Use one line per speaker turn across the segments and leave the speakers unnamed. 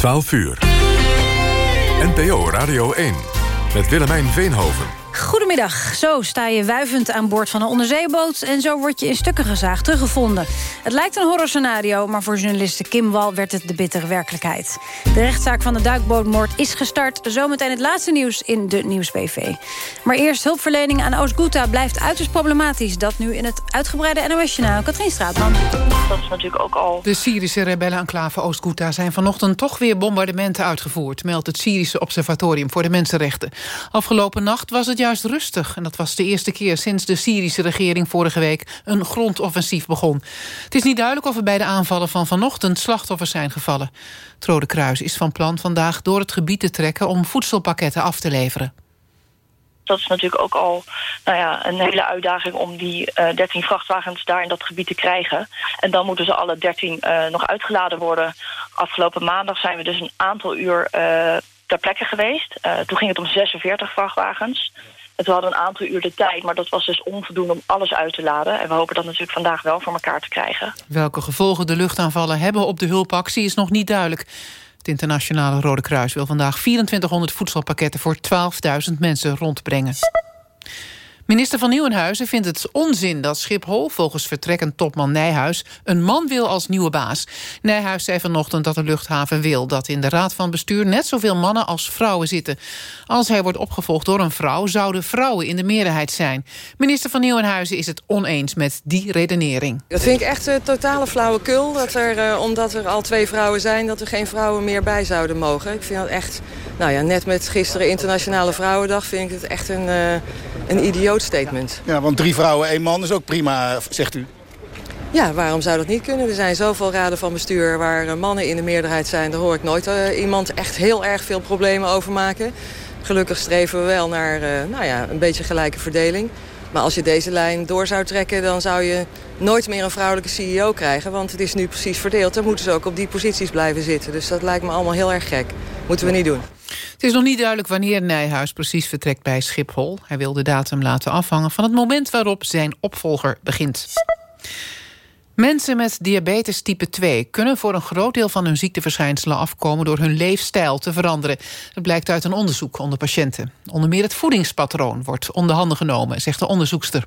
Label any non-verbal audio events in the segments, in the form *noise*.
12 uur. NPO Radio 1 met Willemijn Veenhoven.
Goedemiddag. Zo sta je wuivend aan boord van een onderzeeboot... en zo word je in stukken gezaagd teruggevonden. Het lijkt een horrorscenario, maar voor journaliste Kim Wal... werd het de bittere werkelijkheid. De rechtszaak van de duikbootmoord is gestart. Zometeen het laatste nieuws in de Nieuwsbv. Maar eerst hulpverlening aan Oost-Ghouta blijft uiterst problematisch. Dat nu in het uitgebreide NOS-journaal. Katrien Straatman.
Dat is natuurlijk ook al...
De Syrische rebellenenclave Oost-Ghouta zijn vanochtend toch weer bombardementen uitgevoerd... meldt het Syrische Observatorium voor de Mensenrechten. Afgelopen nacht was het juist rustig. En dat was de eerste keer sinds de Syrische regering vorige week... een grondoffensief begon. Het is niet duidelijk of er bij de aanvallen van vanochtend... slachtoffers zijn gevallen. Het Rode Kruis is van plan vandaag door het gebied te trekken... om voedselpakketten af te leveren.
Dat is natuurlijk ook al nou ja, een hele uitdaging om die uh, 13 vrachtwagens daar in dat gebied te krijgen. En dan moeten ze alle 13 uh, nog uitgeladen worden. Afgelopen maandag zijn we dus een aantal uur uh, ter plekke geweest. Uh, toen ging het om 46 vrachtwagens. En we hadden een aantal uur de tijd, maar dat was dus onvoldoende om alles uit te laden. En we hopen dat natuurlijk vandaag wel voor elkaar te krijgen.
Welke gevolgen de luchtaanvallen hebben op de hulpactie is nog niet duidelijk. Het Internationale Rode Kruis wil vandaag 2400 voedselpakketten voor 12.000 mensen rondbrengen. Minister van Nieuwenhuizen vindt het onzin dat Schiphol... volgens vertrekkend topman Nijhuis een man wil als nieuwe baas. Nijhuis zei vanochtend dat de luchthaven wil... dat in de raad van bestuur net zoveel mannen als vrouwen zitten. Als hij wordt opgevolgd door een vrouw... zouden vrouwen in de meerderheid zijn. Minister van Nieuwenhuizen is het oneens met die redenering.
Dat vind ik echt uh, totale flauwekul. Dat er, uh, omdat er al twee vrouwen zijn... dat er geen vrouwen meer bij zouden mogen. Ik vind dat echt... Nou ja, net met gisteren Internationale Vrouwendag... vind ik het echt een, uh, een idioot statement.
Ja, want drie vrouwen, één man is ook prima, zegt u.
Ja, waarom zou dat niet kunnen? Er zijn zoveel raden van bestuur waar mannen in de meerderheid zijn. Daar hoor ik nooit uh, iemand echt heel erg veel problemen over maken. Gelukkig streven we wel naar uh, nou ja, een beetje gelijke verdeling. Maar als je deze lijn door zou trekken... dan zou je nooit meer een vrouwelijke CEO krijgen. Want het is nu precies verdeeld. Dan moeten ze ook op die posities blijven zitten. Dus dat lijkt me allemaal heel erg gek. Moeten we niet doen.
Het is nog niet duidelijk wanneer Nijhuis precies vertrekt bij Schiphol. Hij wil de datum laten afhangen van het moment waarop zijn opvolger begint. Mensen met diabetes type 2 kunnen voor een groot deel van hun ziekteverschijnselen afkomen door hun leefstijl te veranderen. Dat blijkt uit een onderzoek onder patiënten. Onder meer het voedingspatroon wordt onder handen genomen, zegt de onderzoekster.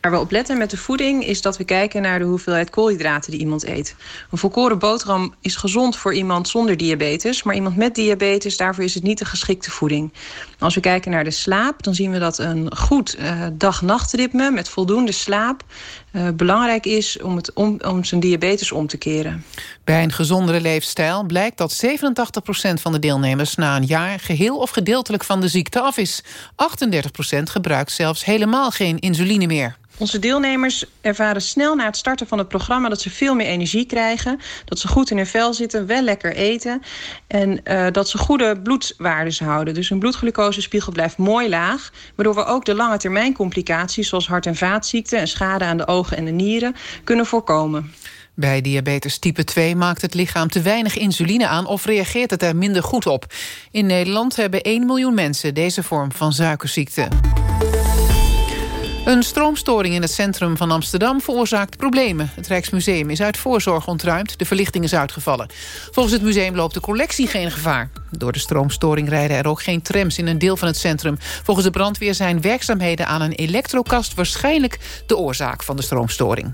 Waar we op letten met de voeding is dat we kijken naar de hoeveelheid koolhydraten die iemand eet. Een volkoren boterham is gezond voor iemand zonder diabetes, maar iemand met diabetes, daarvoor is het niet de geschikte voeding. Als we kijken naar de slaap, dan zien we dat een goed uh, dag-nachtritme met voldoende slaap uh, belangrijk is om, het om, om zijn diabetes om te keren.
Bij een gezondere leefstijl blijkt dat 87% van de deelnemers na een jaar geheel of gedeeltelijk van de ziekte af is. 38% gebruikt zelfs helemaal geen insuline meer.
Onze deelnemers ervaren snel na het starten van het programma... dat ze veel meer energie krijgen, dat ze goed in hun vel zitten... wel lekker eten en uh, dat ze goede bloedwaardes houden. Dus hun bloedglucosespiegel blijft mooi laag... waardoor we ook de lange termijn complicaties... zoals hart- en vaatziekten en schade aan de ogen en de nieren kunnen voorkomen.
Bij diabetes type 2 maakt het lichaam te weinig insuline aan... of reageert het er minder goed op. In Nederland hebben 1 miljoen mensen deze vorm van suikerziekte. Een stroomstoring in het centrum van Amsterdam veroorzaakt problemen. Het Rijksmuseum is uit voorzorg ontruimd. De verlichting is uitgevallen. Volgens het museum loopt de collectie geen gevaar. Door de stroomstoring rijden er ook geen trams in een deel van het centrum. Volgens de brandweer zijn werkzaamheden aan een elektrokast... waarschijnlijk de oorzaak van de stroomstoring.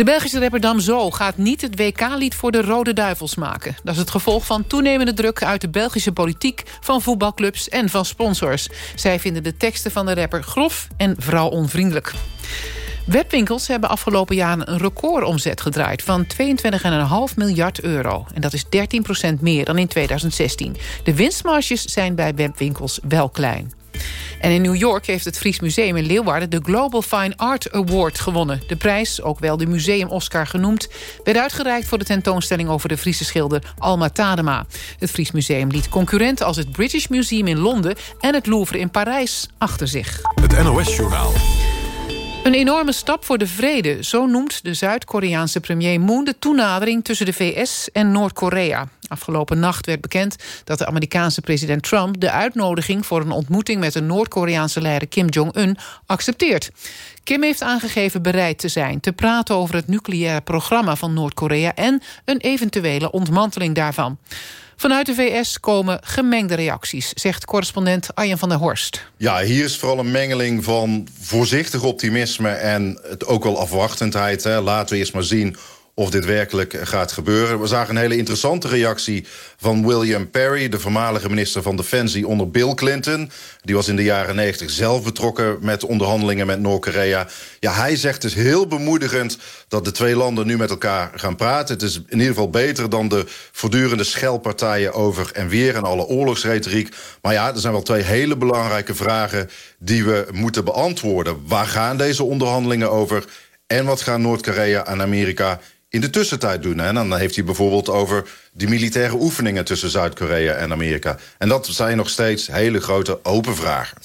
De Belgische rapper Damso gaat niet het WK-lied voor de Rode Duivels maken. Dat is het gevolg van toenemende druk uit de Belgische politiek... van voetbalclubs en van sponsors. Zij vinden de teksten van de rapper grof en vrouwonvriendelijk. Webwinkels hebben afgelopen jaren een recordomzet gedraaid... van 22,5 miljard euro. En dat is 13% meer dan in 2016. De winstmarges zijn bij webwinkels wel klein. En in New York heeft het Fries Museum in Leeuwarden... de Global Fine Art Award gewonnen. De prijs, ook wel de Museum Oscar genoemd... werd uitgereikt voor de tentoonstelling over de Friese schilder Alma Tadema. Het Fries Museum liet concurrenten als het British Museum in Londen... en het Louvre in Parijs achter zich.
Het NOS-journaal.
Een enorme stap voor de vrede, zo noemt de Zuid-Koreaanse premier Moon... de toenadering tussen de VS en Noord-Korea. Afgelopen nacht werd bekend dat de Amerikaanse president Trump... de uitnodiging voor een ontmoeting met de Noord-Koreaanse leider Kim Jong-un accepteert. Kim heeft aangegeven bereid te zijn te praten over het nucleaire programma van Noord-Korea... en een eventuele ontmanteling daarvan. Vanuit de VS komen gemengde reacties, zegt correspondent Arjen van der Horst.
Ja, hier is vooral een mengeling van voorzichtig optimisme... en het ook wel afwachtendheid. Hè. Laten we eerst maar zien of dit werkelijk gaat gebeuren. We zagen een hele interessante reactie van William Perry... de voormalige minister van Defensie onder Bill Clinton. Die was in de jaren 90 zelf betrokken met onderhandelingen met Noord-Korea. Ja, hij zegt is heel bemoedigend dat de twee landen nu met elkaar gaan praten. Het is in ieder geval beter dan de voortdurende schelpartijen over en weer... en alle oorlogsretoriek. Maar ja, er zijn wel twee hele belangrijke vragen die we moeten beantwoorden. Waar gaan deze onderhandelingen over... En wat gaan Noord-Korea en Amerika in de tussentijd doen. En dan heeft hij bijvoorbeeld over die militaire oefeningen... tussen Zuid-Korea en Amerika. En dat zijn nog steeds hele grote open vragen.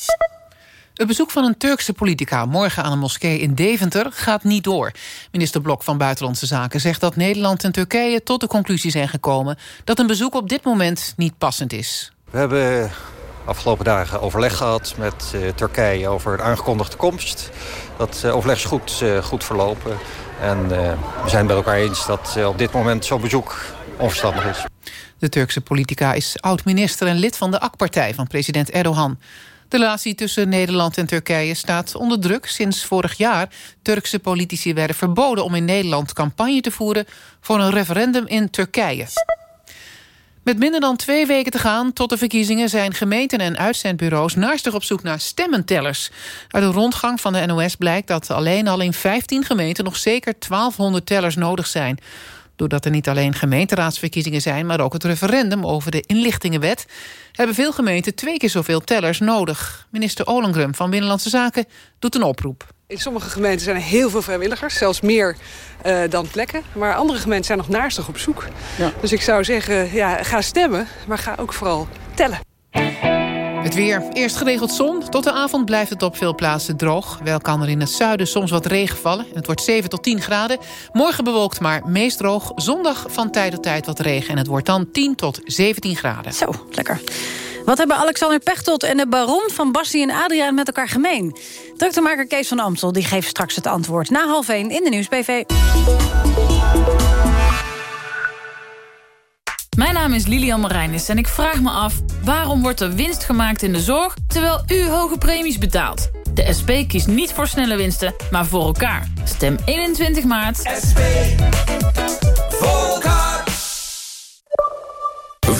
Het bezoek van een Turkse politica morgen aan een moskee in Deventer gaat niet door. Minister Blok van Buitenlandse Zaken zegt dat Nederland en Turkije tot de conclusie zijn gekomen dat een bezoek op dit moment niet passend is.
We hebben afgelopen dagen overleg gehad met uh, Turkije over de aangekondigde komst. Dat uh, overleg is goed, uh, goed verlopen. En uh, we zijn bij elkaar eens dat uh, op dit moment zo'n bezoek onverstandig is.
De Turkse politica is oud-minister en lid van de AK-partij van president Erdogan. De relatie tussen Nederland en Turkije staat onder druk sinds vorig jaar. Turkse politici werden verboden om in Nederland campagne te voeren... voor een referendum in Turkije. Met minder dan twee weken te gaan tot de verkiezingen... zijn gemeenten en uitzendbureaus naastig op zoek naar stemmentellers. Uit een rondgang van de NOS blijkt dat alleen al in 15 gemeenten... nog zeker 1200 tellers nodig zijn. Doordat er niet alleen gemeenteraadsverkiezingen zijn... maar ook het referendum over de inlichtingenwet... hebben veel gemeenten twee keer zoveel tellers nodig. Minister Olengrum van Binnenlandse Zaken doet een oproep.
In sommige gemeenten zijn er heel veel vrijwilligers, zelfs meer uh, dan plekken. Maar andere gemeenten zijn nog naastig op zoek. Ja. Dus ik zou zeggen, ja, ga stemmen, maar ga ook vooral tellen.
Het weer. Eerst geregeld zon. Tot de avond blijft het op veel plaatsen droog. Wel kan er in het zuiden soms wat regen vallen. Het wordt 7 tot 10 graden. Morgen bewolkt, maar meest droog. Zondag van tijd tot tijd wat regen. En het wordt dan 10 tot 17 graden.
Zo, lekker. Wat hebben Alexander Pechtold en de baron van Bassie en Adriaan met elkaar gemeen? Druktemaker Kees van Amstel die geeft straks het antwoord. Na half 1 in de Nieuwsbv.
Mijn naam is Lilian Marijnis en ik vraag me af... waarom wordt er winst gemaakt in de zorg... terwijl u hoge premies betaalt? De SP kiest niet voor snelle winsten, maar voor elkaar. Stem 21 maart. SP.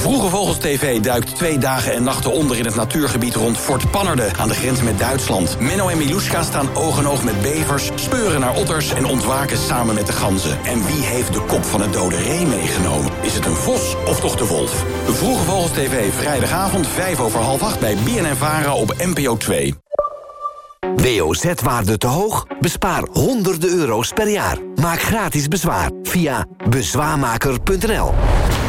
Vroege Vogels TV duikt twee dagen en nachten onder in het natuurgebied rond Fort Pannerden aan de grens met Duitsland. Menno en Miluska staan oog in oog met bevers, speuren naar otters en ontwaken samen met de ganzen. En wie heeft de kop van het dode ree meegenomen? Is het een vos of toch de wolf? Vroege Vogels TV vrijdagavond 5 over half 8 bij BNN Vara op NPO 2.
WOZ-waarde te hoog? Bespaar honderden euro's per jaar. Maak gratis bezwaar via bezwaarmaker.nl.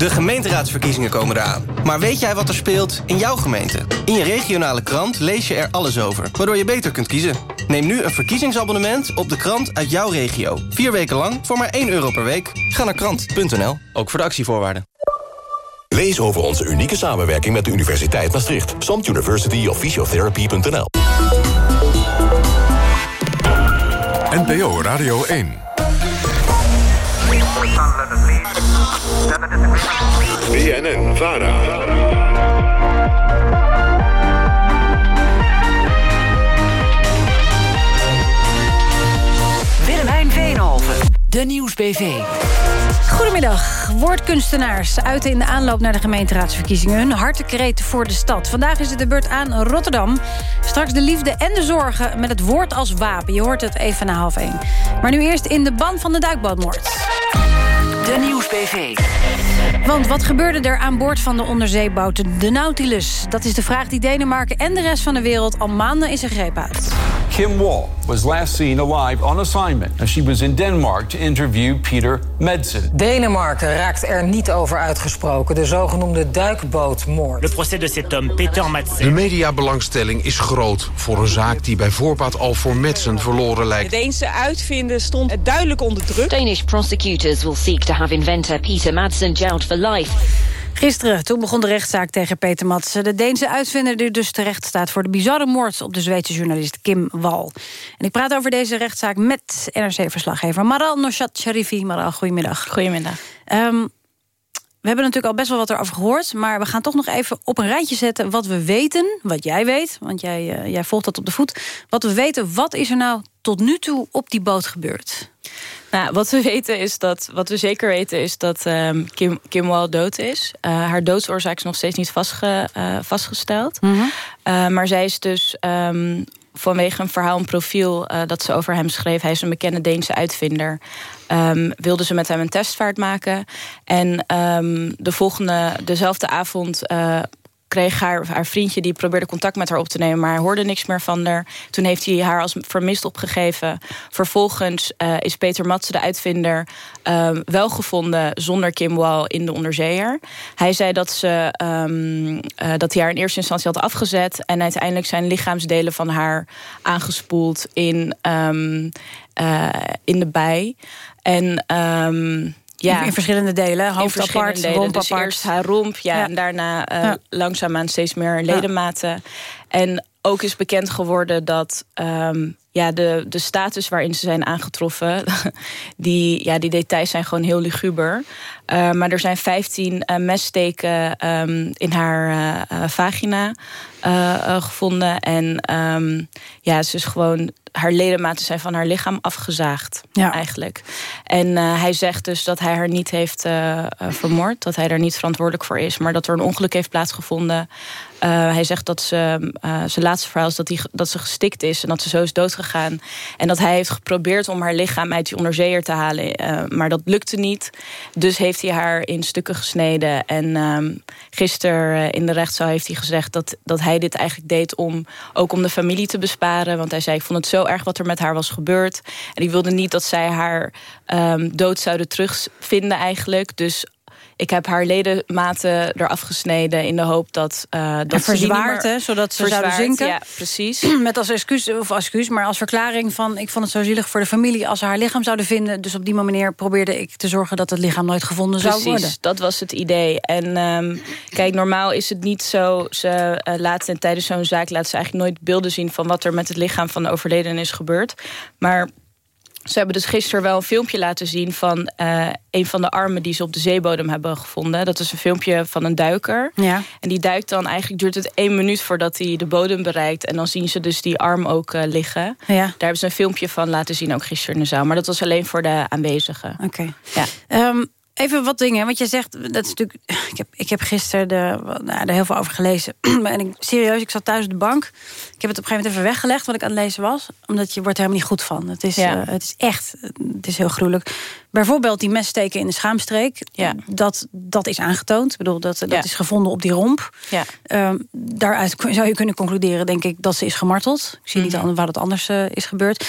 de gemeenteraadsverkiezingen komen eraan. Maar weet jij wat er speelt in jouw gemeente? In je regionale krant lees je er alles over, waardoor je beter kunt kiezen. Neem nu een verkiezingsabonnement op de krant uit jouw regio. Vier weken lang voor maar 1 euro per week. Ga naar krant.nl, ook voor de actievoorwaarden.
Lees over onze unieke samenwerking met de Universiteit Maastricht. Samt University of Physiotherapy.nl
NPO Radio 1 BNN Vara.
Willemijn Veenhoven. De Nieuwsbv.
Goedemiddag. Woordkunstenaars uiten in de aanloop naar de gemeenteraadsverkiezingen... hun hartekreet voor de stad. Vandaag is het de beurt aan Rotterdam. Straks de liefde en de zorgen met het woord als wapen. Je hoort het even na half één. Maar nu eerst in de ban van de duikbootmoord.
De Nieuwsbv.
Want wat gebeurde er aan boord van de onderzeeboot de Nautilus? Dat is de vraag die Denemarken en de rest van de wereld al maanden in zijn greep houdt.
Kim Wall was last seen alive on assignment. She was in Denmark to interview Peter Medsen.
Denemarken raakt er niet over uitgesproken. De zogenoemde duikbootmoord.
Le procès de cet homme, Peter Madsen.
De mediabelangstelling is groot voor een zaak die bij voorbaat al voor Madsen verloren lijkt.
De Deense uitvinder stond duidelijk onder druk.
Danish prosecutors will seek to have inventor Peter Madsen jailed for life.
Gisteren, toen begon de rechtszaak tegen Peter Madsen. De Deense uitvinder die dus terecht staat... voor de bizarre moord op de Zweedse journalist Kim Wal. En ik praat over deze rechtszaak met NRC-verslaggever... Maral Noshat Sharifi. Maral, goedemiddag.
Goedemiddag.
Um, we hebben natuurlijk al best wel wat erover gehoord... maar we gaan toch nog even op een rijtje zetten wat we weten. Wat jij weet, want jij, uh, jij volgt dat op de voet. Wat we weten, wat is er nou tot nu toe op die boot gebeurd?
Nou, wat we weten is dat, wat we zeker weten is dat um, Kim, Kim Wall dood is. Uh, haar doodsoorzaak is nog steeds niet vastge, uh, vastgesteld.
Mhm.
Mm -hmm. maar zij is dus um, vanwege een verhaal, een profiel dat ze over hem schreef. Hij is een bekende Deense uitvinder. Um, wilde ze met hem een testvaart maken. En de volgende, dezelfde avond kreeg haar, haar vriendje, die probeerde contact met haar op te nemen... maar hij hoorde niks meer van haar. Toen heeft hij haar als vermist opgegeven. Vervolgens uh, is Peter Matze, de uitvinder, uh, wel gevonden... zonder Kim Wall in de onderzeeër. Hij zei dat, ze, um, uh, dat hij haar in eerste instantie had afgezet... en uiteindelijk zijn lichaamsdelen van haar aangespoeld in, um, in de bij. En... Ja,
in verschillende delen, hoofd
in
apart,
delen.
romp
dus
apart.
eerst haar romp, ja, ja. en daarna uh, ja. langzaamaan steeds meer ledematen. En ook is bekend geworden dat um, ja, de, de status waarin ze zijn aangetroffen... *laughs* die, ja, die details zijn gewoon heel luguber. Uh, maar er zijn 15 uh, messteken um, in haar uh, vagina gevonden. En um, ja, ze is gewoon haar ledematen zijn van haar lichaam afgezaagd,
ja.
eigenlijk. En hij zegt dus dat hij haar niet heeft vermoord. Dat hij daar niet verantwoordelijk voor is. Maar dat er een ongeluk heeft plaatsgevonden. hij zegt dat ze, zijn laatste verhaal is dat, hij, dat ze gestikt is. En dat ze zo is doodgegaan. En dat hij heeft geprobeerd om haar lichaam uit die onderzeeër te halen. maar dat lukte niet. Dus heeft hij haar in stukken gesneden. En um, gisteren in de rechtszaal heeft hij gezegd dat, dat hij dit eigenlijk deed... om ook om de familie te besparen. Want hij zei, ik vond het zo erg wat er met haar was gebeurd. En ik wilde niet dat zij haar um, dood zouden terugvinden eigenlijk. Dus ik heb haar ledematen eraf gesneden in de hoop dat... Uh, dat
en verzwaard, hè, zodat ze zouden zinken.
Ja, precies. *clears throat*
Met als excuus, of excuus, maar als verklaring van... ik vond het zo zielig voor de familie als ze haar lichaam zouden vinden. Dus op die manier probeerde ik te zorgen dat het lichaam nooit gevonden
precies,
zou worden.
dat was het idee. En um, kijk, normaal is het niet zo... ze uh, laten tijdens zo'n zaak laten ze eigenlijk nooit beelden zien... van wat er met het lichaam van de overledene is gebeurd. Maar... Ze hebben dus gisteren wel een filmpje laten zien van uh, een van de armen die ze op de zeebodem hebben gevonden. Dat is een filmpje van een duiker.
Ja.
En die duikt dan eigenlijk, duurt het één minuut voordat hij de bodem bereikt. En dan zien ze dus die arm ook uh, liggen.
Ja.
Daar hebben ze een filmpje van laten zien, ook gisteren in de zaal. Maar dat was alleen voor de aanwezigen.
Oké. Okay.
Ja.
Um, Even wat dingen, want je zegt, dat is natuurlijk, ik heb, ik heb gisteren de, nou, er heel veel over gelezen. *clears throat* en ik, serieus, ik zat thuis op de bank. Ik heb het op een gegeven moment even weggelegd wat ik aan het lezen was. Omdat je wordt er helemaal niet goed van. Het is,
ja.
uh, het is echt, het is heel gruwelijk. Bijvoorbeeld die messteken in de schaamstreek.
Ja.
Dat, dat is aangetoond. Ik bedoel, dat, dat
ja.
is gevonden op die romp.
Ja.
Um, daaruit zou je kunnen concluderen, denk ik, dat ze is gemarteld. Ik zie mm -hmm. niet waar het anders uh, is gebeurd.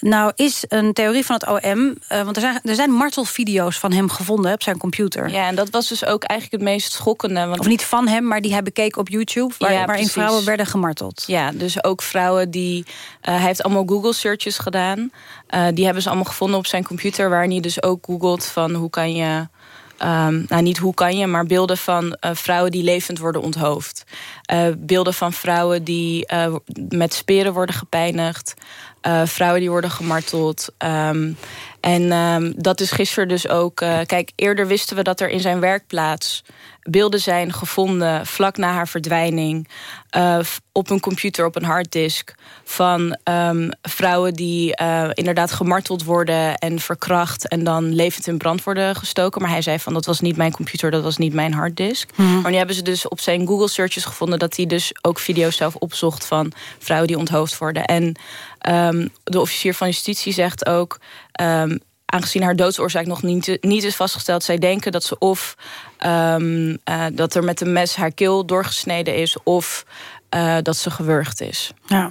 Nou is een theorie van het OM... Uh, want er zijn, er zijn martelvideo's van hem gevonden op zijn computer.
Ja, en dat was dus ook eigenlijk het meest schokkende. Want...
Of niet van hem, maar die hij bekeek op YouTube... Waar,
ja,
waarin vrouwen werden gemarteld.
Ja, dus ook vrouwen die... Uh, hij heeft allemaal Google-searches gedaan. Uh, die hebben ze allemaal gevonden op zijn computer... waarin hij dus ook googelt van hoe kan je... Um, nou, niet hoe kan je, maar beelden van uh, vrouwen die levend worden onthoofd. Uh, beelden van vrouwen die met speren worden gepijnigd. vrouwen die worden gemarteld. Um, en um, dat is gisteren dus ook... kijk, eerder wisten we dat er in zijn werkplaats beelden zijn gevonden vlak na haar verdwijning uh, op een computer, op een harddisk van um, vrouwen die uh, inderdaad gemarteld worden en verkracht en dan levend in brand worden gestoken. Maar hij zei van dat was niet mijn computer, dat was niet mijn harddisk.
Mhm.
Mm. Maar nu hebben ze dus op zijn Google searches gevonden dat hij dus ook video's zelf opzocht van vrouwen die onthoofd worden. En um, de officier van justitie zegt ook... Um, aangezien haar doodsoorzaak nog niet, niet is vastgesteld... zij denken dat ze of um, uh, dat er met een mes haar keel doorgesneden is... of uh, dat ze gewurgd is.
Ja.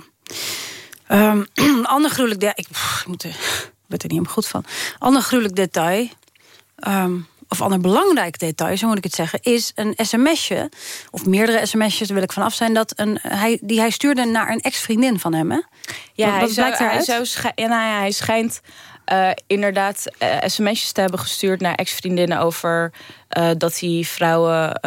Um, *clears throat* ander gruwelijk... De ik, pff, ik, moet er, er niet helemaal goed van. Ander gruwelijk detail... Um, of ander belangrijk detail, zo moet ik het zeggen... is een sms'je, of meerdere sms'jes, daar wil ik vanaf zijn... Dat een, hij, die hij stuurde naar een ex-vriendin van hem, hè?
Ja,
wat,
hij,
wat
zou,
blijkt
hij, zou ja, nou ja, hij schijnt uh, inderdaad uh, sms'jes te hebben gestuurd naar ex-vriendinnen... over uh, dat, hij vrouwen,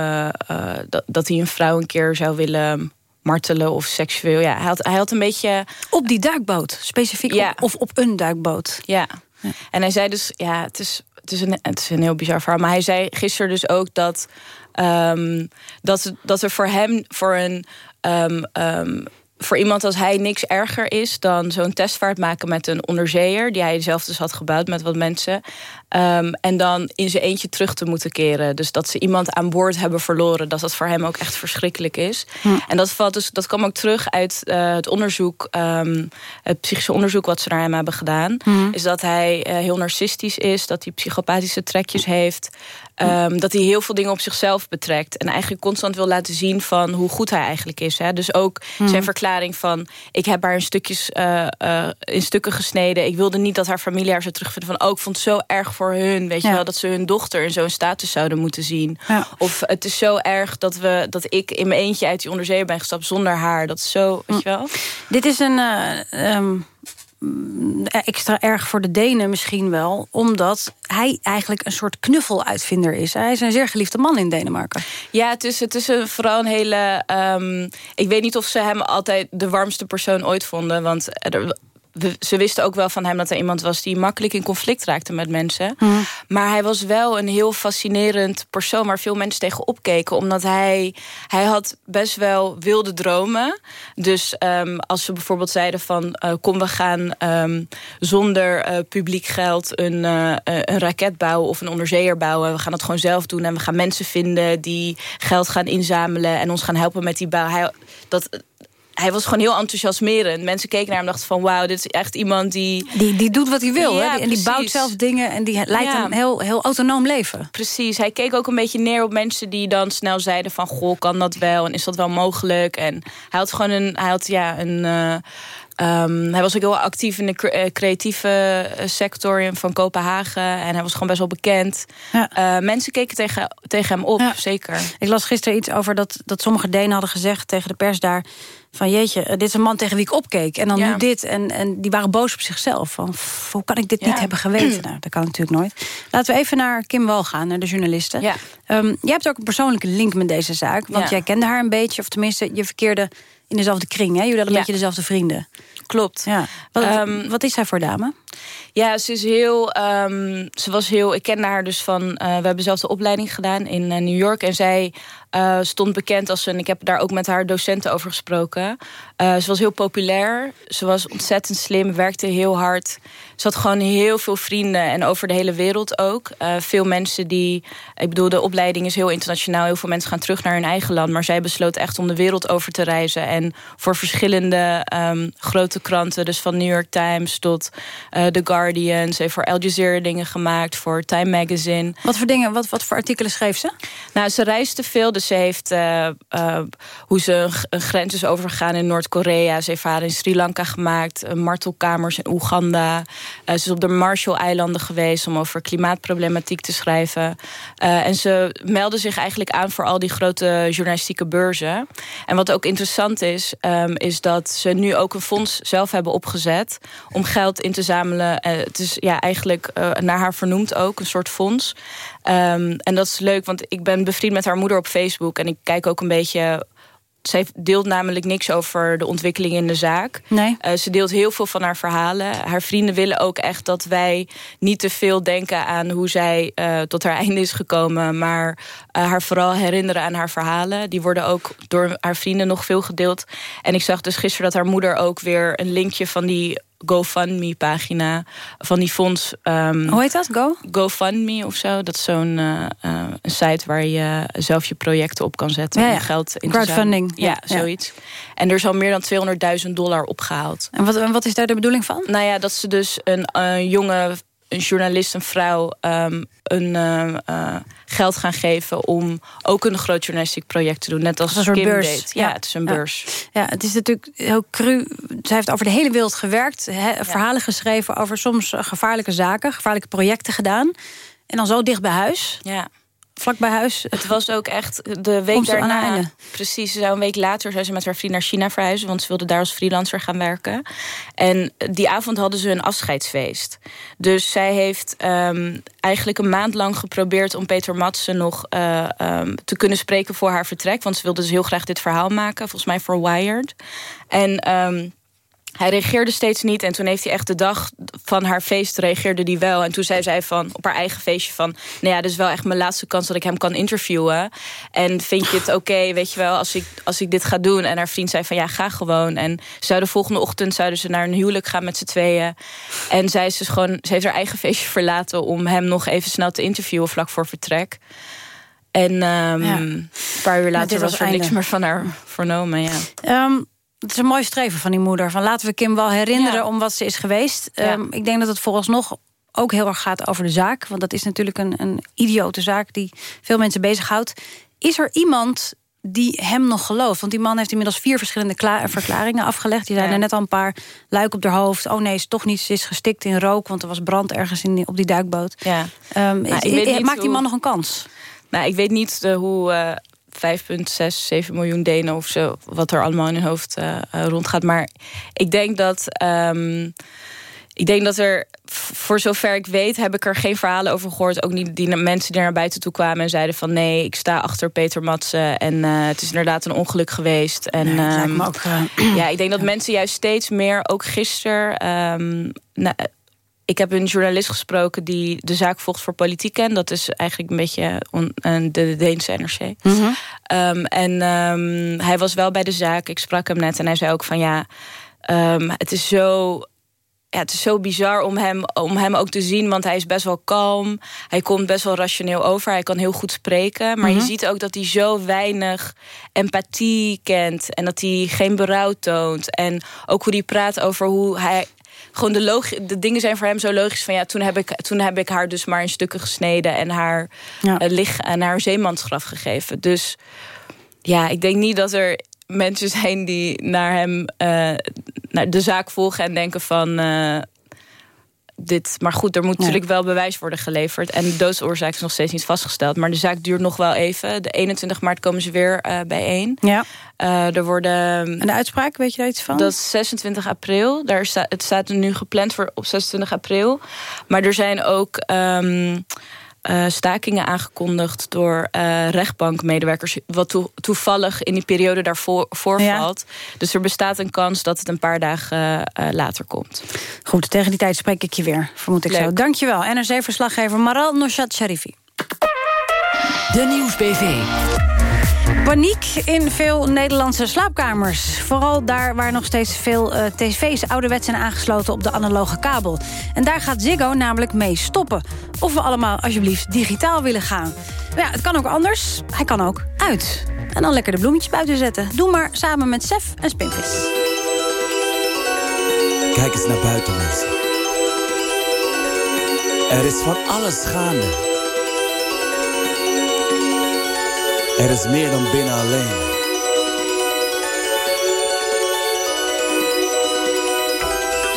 dat, dat hij een vrouw een keer zou willen martelen of seksueel. Ja, hij, had, hij had een beetje...
Op die duikboot, specifiek
ja.
op, of op een duikboot.
Ja. ja. En hij zei dus, ja, het is het is, een, het is een heel bizar verhaal. Maar hij zei gisteren dus ook dat, um, dat, dat er voor hem, voor een. Um, um, voor iemand als hij niks erger is dan zo'n testvaart maken met een onderzeeër... die hij zelf dus had gebouwd met wat mensen. Um, en dan in zijn eentje terug te moeten keren. Dus dat ze iemand aan boord hebben verloren... dat dat voor hem ook echt verschrikkelijk is. Hm. En dat, valt dus, dat kwam ook terug uit uh, het onderzoek... Um, het psychische onderzoek wat ze naar hem hebben gedaan. Hm. Is dat hij uh, heel narcistisch is, dat hij psychopathische trekjes heeft... Um, dat hij heel veel dingen op zichzelf betrekt. En eigenlijk constant wil laten zien van hoe goed hij eigenlijk is. Hè? Dus ook mm. zijn verklaring van... ik heb haar in, stukjes, uh, uh, in stukken gesneden. Ik wilde niet dat haar familie haar zou terugvinden. Van, oh, ik vond het zo erg voor hun. Weet ja. je wel, dat ze hun dochter in zo'n status zouden moeten zien. Ja. Of het is zo erg dat, we, dat ik in mijn eentje uit die onderzeeër ben gestapt... zonder haar. Dat is zo, weet je wel?
Dit is een... Uh, um extra erg voor de Denen misschien wel... omdat hij eigenlijk een soort knuffeluitvinder is. Hij is een zeer geliefde man in Denemarken.
Ja, het is, het is een, vooral een hele... Um, ik weet niet of ze hem altijd de warmste persoon ooit vonden... want er, ze wisten ook wel van hem dat hij iemand was... die makkelijk in conflict raakte met mensen. Mm. Maar hij was wel een heel fascinerend persoon... waar veel mensen tegen opkeken. Omdat hij, hij had best wel wilde dromen. Dus um, als ze bijvoorbeeld zeiden van... Uh, kom, we gaan um, zonder uh, publiek geld een, uh, een raket bouwen... of een onderzeeër bouwen. We gaan dat gewoon zelf doen. En we gaan mensen vinden die geld gaan inzamelen... en ons gaan helpen met die bouw. Hij, dat, hij was gewoon heel enthousiasmerend. Mensen keken naar hem en dachten van... wauw, dit is echt iemand die...
Die, die doet wat hij wil, ja, hè? En die bouwt zelf dingen en die leidt ja. een heel, heel autonoom leven.
Precies. Hij keek ook een beetje neer op mensen die dan snel zeiden van... goh, kan dat wel en is dat wel mogelijk? En hij had gewoon een... Hij had, ja, een uh, Um, hij was ook heel actief in de cre creatieve sector van Kopenhagen. En hij was gewoon best wel bekend. Ja. Uh, mensen keken tegen, tegen hem op, ja. zeker.
Ik las gisteren iets over dat, dat sommige Denen hadden gezegd tegen de pers daar... van jeetje, dit is een man tegen wie ik opkeek. En dan ja. nu dit. En, en die waren boos op zichzelf. Van, hoe kan ik dit niet hebben geweten? nou, dat kan natuurlijk nooit. Laten we even naar Kim Wal gaan, naar de journaliste.
Ja.
Um, jij hebt ook een persoonlijke link met deze zaak. Want jij kende haar een beetje. Of tenminste, je verkeerde in dezelfde kring. Hè? Jullie hadden een beetje dezelfde vrienden.
Klopt.
Ja. Wat, um, wat is zij voor dame?
Ja, ze is heel. Um, ze was heel. Ik kende haar dus van. Uh, we hebben zelf de opleiding gedaan in uh, New York. En zij uh, stond bekend als een. Ik heb daar ook met haar docenten over gesproken. ze was heel populair. Ze was ontzettend slim. Werkte heel hard. Ze had gewoon heel veel vrienden. En over de hele wereld ook. veel mensen die. Ik bedoel, de opleiding is heel internationaal. Heel veel mensen gaan terug naar hun eigen land. Maar zij besloot echt om de wereld over te reizen. En voor verschillende um, grote kranten. Dus van New York Times tot The Guardian. Ze heeft voor Al Jazeera dingen gemaakt. Voor Time Magazine.
Wat voor dingen, wat, wat voor artikelen schreef ze?
Nou, ze reisde veel. Dus ze heeft uh, uh, hoe ze een, grens is overgegaan in Noord-Korea. Ze heeft haar in Sri Lanka gemaakt. martelkamers in Oeganda. ze is op de Marshall-eilanden geweest om over klimaatproblematiek te schrijven. en ze meldde zich eigenlijk aan voor al die grote journalistieke beurzen. En wat ook interessant is, um, is dat ze nu ook een fonds zelf hebben opgezet om geld in te zamelen. Het is ja, eigenlijk naar haar vernoemd ook, een soort fonds. Um, en dat is leuk, want ik ben bevriend met haar moeder op Facebook. En ik kijk ook een beetje... Zij deelt namelijk niks over de ontwikkeling in de zaak.
Nee.
Uh, ze deelt heel veel van haar verhalen. Haar vrienden willen ook echt dat wij niet te veel denken aan hoe zij uh, tot haar einde is gekomen. Maar uh, haar vooral herinneren aan haar verhalen. Die worden ook door haar vrienden nog veel gedeeld. En ik zag dus gisteren dat haar moeder ook weer een linkje van die GoFundMe-pagina van die fonds. Um,
Hoe heet dat? Go?
GoFundMe of zo. Dat is zo'n uh, uh, een site waar je zelf je projecten op kan zetten.
Ja, ja.
Geld in
Crowdfunding.
Ja, ja, zoiets. En er is al meer dan 200.000 dollar opgehaald.
En wat, wat is daar de bedoeling van?
Nou ja, dat ze dus een uh, jonge een journalist, een vrouw, ehm, een uh, uh, geld gaan geven om ook een groot journalistiek project te doen. Net als
een
Kim
beurs.
deed. Ja, het is een
ja.
beurs.
Ja, het is natuurlijk heel cru. Zij heeft over de hele wereld gewerkt, he, verhalen geschreven over soms gevaarlijke zaken, gevaarlijke projecten gedaan. En dan zo dicht bij huis.
Ja
vlak bij huis.
Het was ook echt de week daarna. Precies, ze zou een week later zou ze met haar vriend naar China verhuizen, want ze wilde daar als freelancer gaan werken. En die avond hadden ze een afscheidsfeest. Dus zij heeft um, eigenlijk een maand lang geprobeerd om Peter Madsen nog uh, um, te kunnen spreken voor haar vertrek, want ze wilde dus heel graag dit verhaal maken, volgens mij voor Wired. En um, hij reageerde steeds niet. En toen heeft hij echt de dag van haar feest reageerde hij wel. En toen zei zij van, op haar eigen feestje van... nou ja, dit is wel echt mijn laatste kans dat ik hem kan interviewen. En vind je het oké, okay, weet je wel, als ik, als ik dit ga doen? En haar vriend zei van, ja, ga gewoon. En zou de volgende ochtend zouden ze naar een huwelijk gaan met z'n tweeën. En zij is dus gewoon, ze heeft haar eigen feestje verlaten... om hem nog even snel te interviewen vlak voor vertrek. En um, ja. een paar uur later was er einde. niks meer van haar vernomen, ja.
Um, het is een mooi streven van die moeder. Van laten we Kim wel herinneren ja. om wat ze is geweest. Ja. Um, ik denk dat het vooralsnog ook heel erg gaat over de zaak. Want dat is natuurlijk een, een idiote zaak die veel mensen bezighoudt. Is er iemand die hem nog gelooft? Want die man heeft inmiddels vier verschillende verklaringen afgelegd. Die zijn ja. er net al een paar luik op haar hoofd. Oh nee, is toch niet. Ze is gestikt in rook, want er was brand ergens in op die duikboot.
Ja.
Um, nou, ik weet maakt die man nog een kans?
Nou, ik weet niet uh, hoe... Uh 5,6, 7 miljoen Denen of zo, wat er allemaal in hun hoofd uh, uh, rondgaat. Maar ik denk dat. Um, ik denk dat er, voor zover ik weet, heb ik er geen verhalen over gehoord. Ook niet die mensen die naar buiten toe kwamen en zeiden van nee, ik sta achter Peter Matsen en uh, het is inderdaad een ongeluk geweest. En
nee, um, ook, *clears throat*
ja, ik denk dat mensen juist steeds meer, ook gisteren. Um, nou, ik heb een journalist gesproken die de zaak volgt voor politiek en dat is eigenlijk een beetje on, de, de Deense NRC. Mm -hmm. um, en um, hij was wel bij de zaak. Ik sprak hem net en hij zei ook van ja, um, het is zo. Ja, het is zo bizar om hem, om hem ook te zien, want hij is best wel kalm. Hij komt best wel rationeel over. Hij kan heel goed spreken. Maar mm -hmm. je ziet ook dat hij zo weinig empathie kent. En dat hij geen berouw toont. En ook hoe hij praat over hoe hij gewoon de, logi de dingen zijn voor hem zo logisch van ja, toen heb ik, toen heb ik haar dus maar in stukken gesneden en haar ja. uh, lig en haar zeemansgraf gegeven. Dus ja, ik denk niet dat er mensen zijn die naar hem uh, naar de zaak volgen en denken van. Dit, maar goed, er moet ja. natuurlijk wel bewijs worden geleverd. En de doodsoorzaak is nog steeds niet vastgesteld. Maar de zaak duurt nog wel even. De 21 maart komen ze weer uh, bijeen.
Ja.
Uh, er worden,
en de uitspraak, weet je daar iets van?
Dat is 26 april. Daar sta, het staat er nu gepland voor op 26 april. Maar er zijn ook... Um, uh, stakingen aangekondigd door uh, rechtbankmedewerkers... wat to toevallig in die periode daarvoor voorvalt. Ja. Dus er bestaat een kans dat het een paar dagen uh, later komt.
Goed, tegen die tijd spreek ik je weer, vermoed ik Leuk. zo. Dankjewel, NRC-verslaggever Maral Noshat Sharifi.
De Nieuwsbv.
Paniek in veel Nederlandse slaapkamers. Vooral daar waar nog steeds veel uh, tv's ouderwets zijn aangesloten op de analoge kabel. En daar gaat Ziggo namelijk mee stoppen. Of we allemaal alsjeblieft digitaal willen gaan. Maar ja, het kan ook anders. Hij kan ook uit. En dan lekker de bloemetjes buiten zetten. Doe maar samen met Sef en Spinvis.
Kijk eens naar buiten, mensen. Er is van alles gaande. Er is meer dan binnen alleen.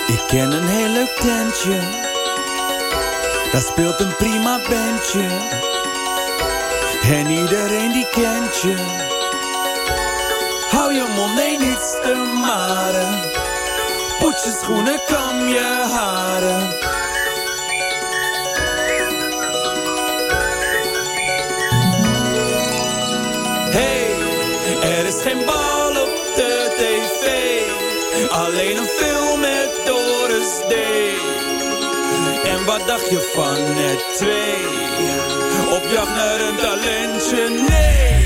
Ik ken een heel leuk tentje. Daar speelt een prima bandje. En iedereen die kent je. Hou je mond, nee, niets te maren. Poets je schoenen, kam je haren. Is geen bal op de tv. Alleen een film met Doris D. En wat dacht je van het twee? Op jacht naar een talentje? Nee.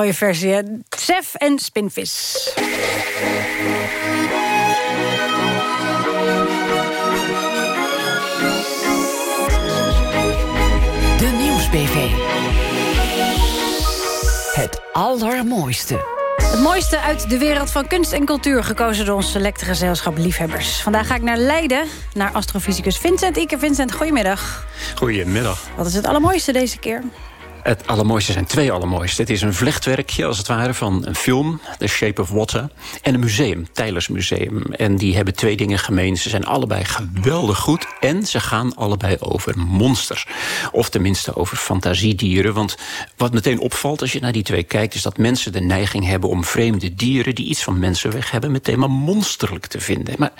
Mooie versie, hè? Sef en Spinvis.
De Nieuwsbv. Het allermooiste.
Het mooiste uit de wereld van kunst en cultuur... gekozen door ons selecte gezelschap liefhebbers. Vandaag ga ik naar Leiden, naar astrofysicus Vincent Ike. Vincent, goedemiddag.
Goedemiddag.
Wat is het allermooiste deze keer?
Het allermooiste zijn twee allermooiste. Het is een vlechtwerkje, als het ware, van een film, The Shape of Water... en een museum, Tylers Museum. En die hebben twee dingen gemeen. Ze zijn allebei geweldig goed en ze gaan allebei over monsters. Of tenminste over fantasiedieren. Want wat meteen opvalt als je naar die twee kijkt... is dat mensen de neiging hebben om vreemde dieren... die iets van mensen weg hebben, meteen maar monsterlijk te vinden. Maar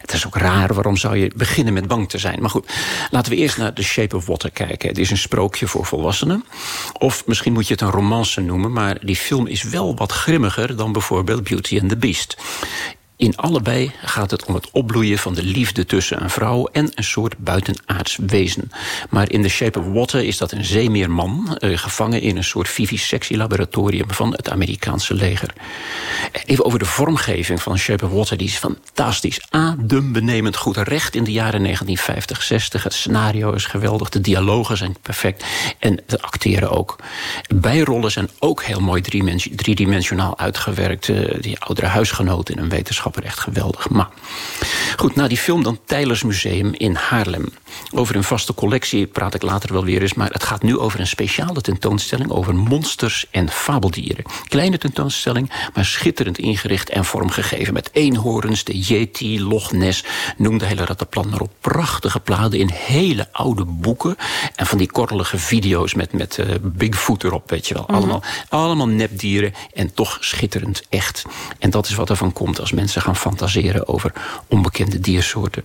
het is ook raar, waarom zou je beginnen met bang te zijn? Maar goed, laten we eerst naar The Shape of Water kijken. Het is een sprookje voor volwassenen... Of misschien moet je het een romance noemen... maar die film is wel wat grimmiger dan bijvoorbeeld Beauty and the Beast. In allebei gaat het om het opbloeien van de liefde tussen een vrouw... en een soort buitenaards wezen. Maar in The Shape of Water is dat een zeemeerman... Eh, gevangen in een soort vivisectielaboratorium van het Amerikaanse leger. Even over de vormgeving van Shape of Water. Die is fantastisch, adembenemend goed. Recht in de jaren 1950, 60. Het scenario is geweldig, de dialogen zijn perfect. En de acteren ook. Bijrollen zijn ook heel mooi driedimensionaal uitgewerkt. Eh, die oudere huisgenoten in een wetenschap echt geweldig. Maar goed, na die film dan Tylers Museum in Haarlem. Over een vaste collectie praat ik later wel weer eens... maar het gaat nu over een speciale tentoonstelling... over monsters en fabeldieren. Kleine tentoonstelling, maar schitterend ingericht en vormgegeven... met eenhoorns, de Yeti, Loch Ness... noem de hele rattenplan maar op. Prachtige pladen in hele oude boeken... en van die korrelige video's met, met uh, Bigfoot erop, weet je wel. allemaal, allemaal nepdieren en toch schitterend echt. En dat is wat ervan komt als mensen gaan fantaseren... over onbekende diersoorten.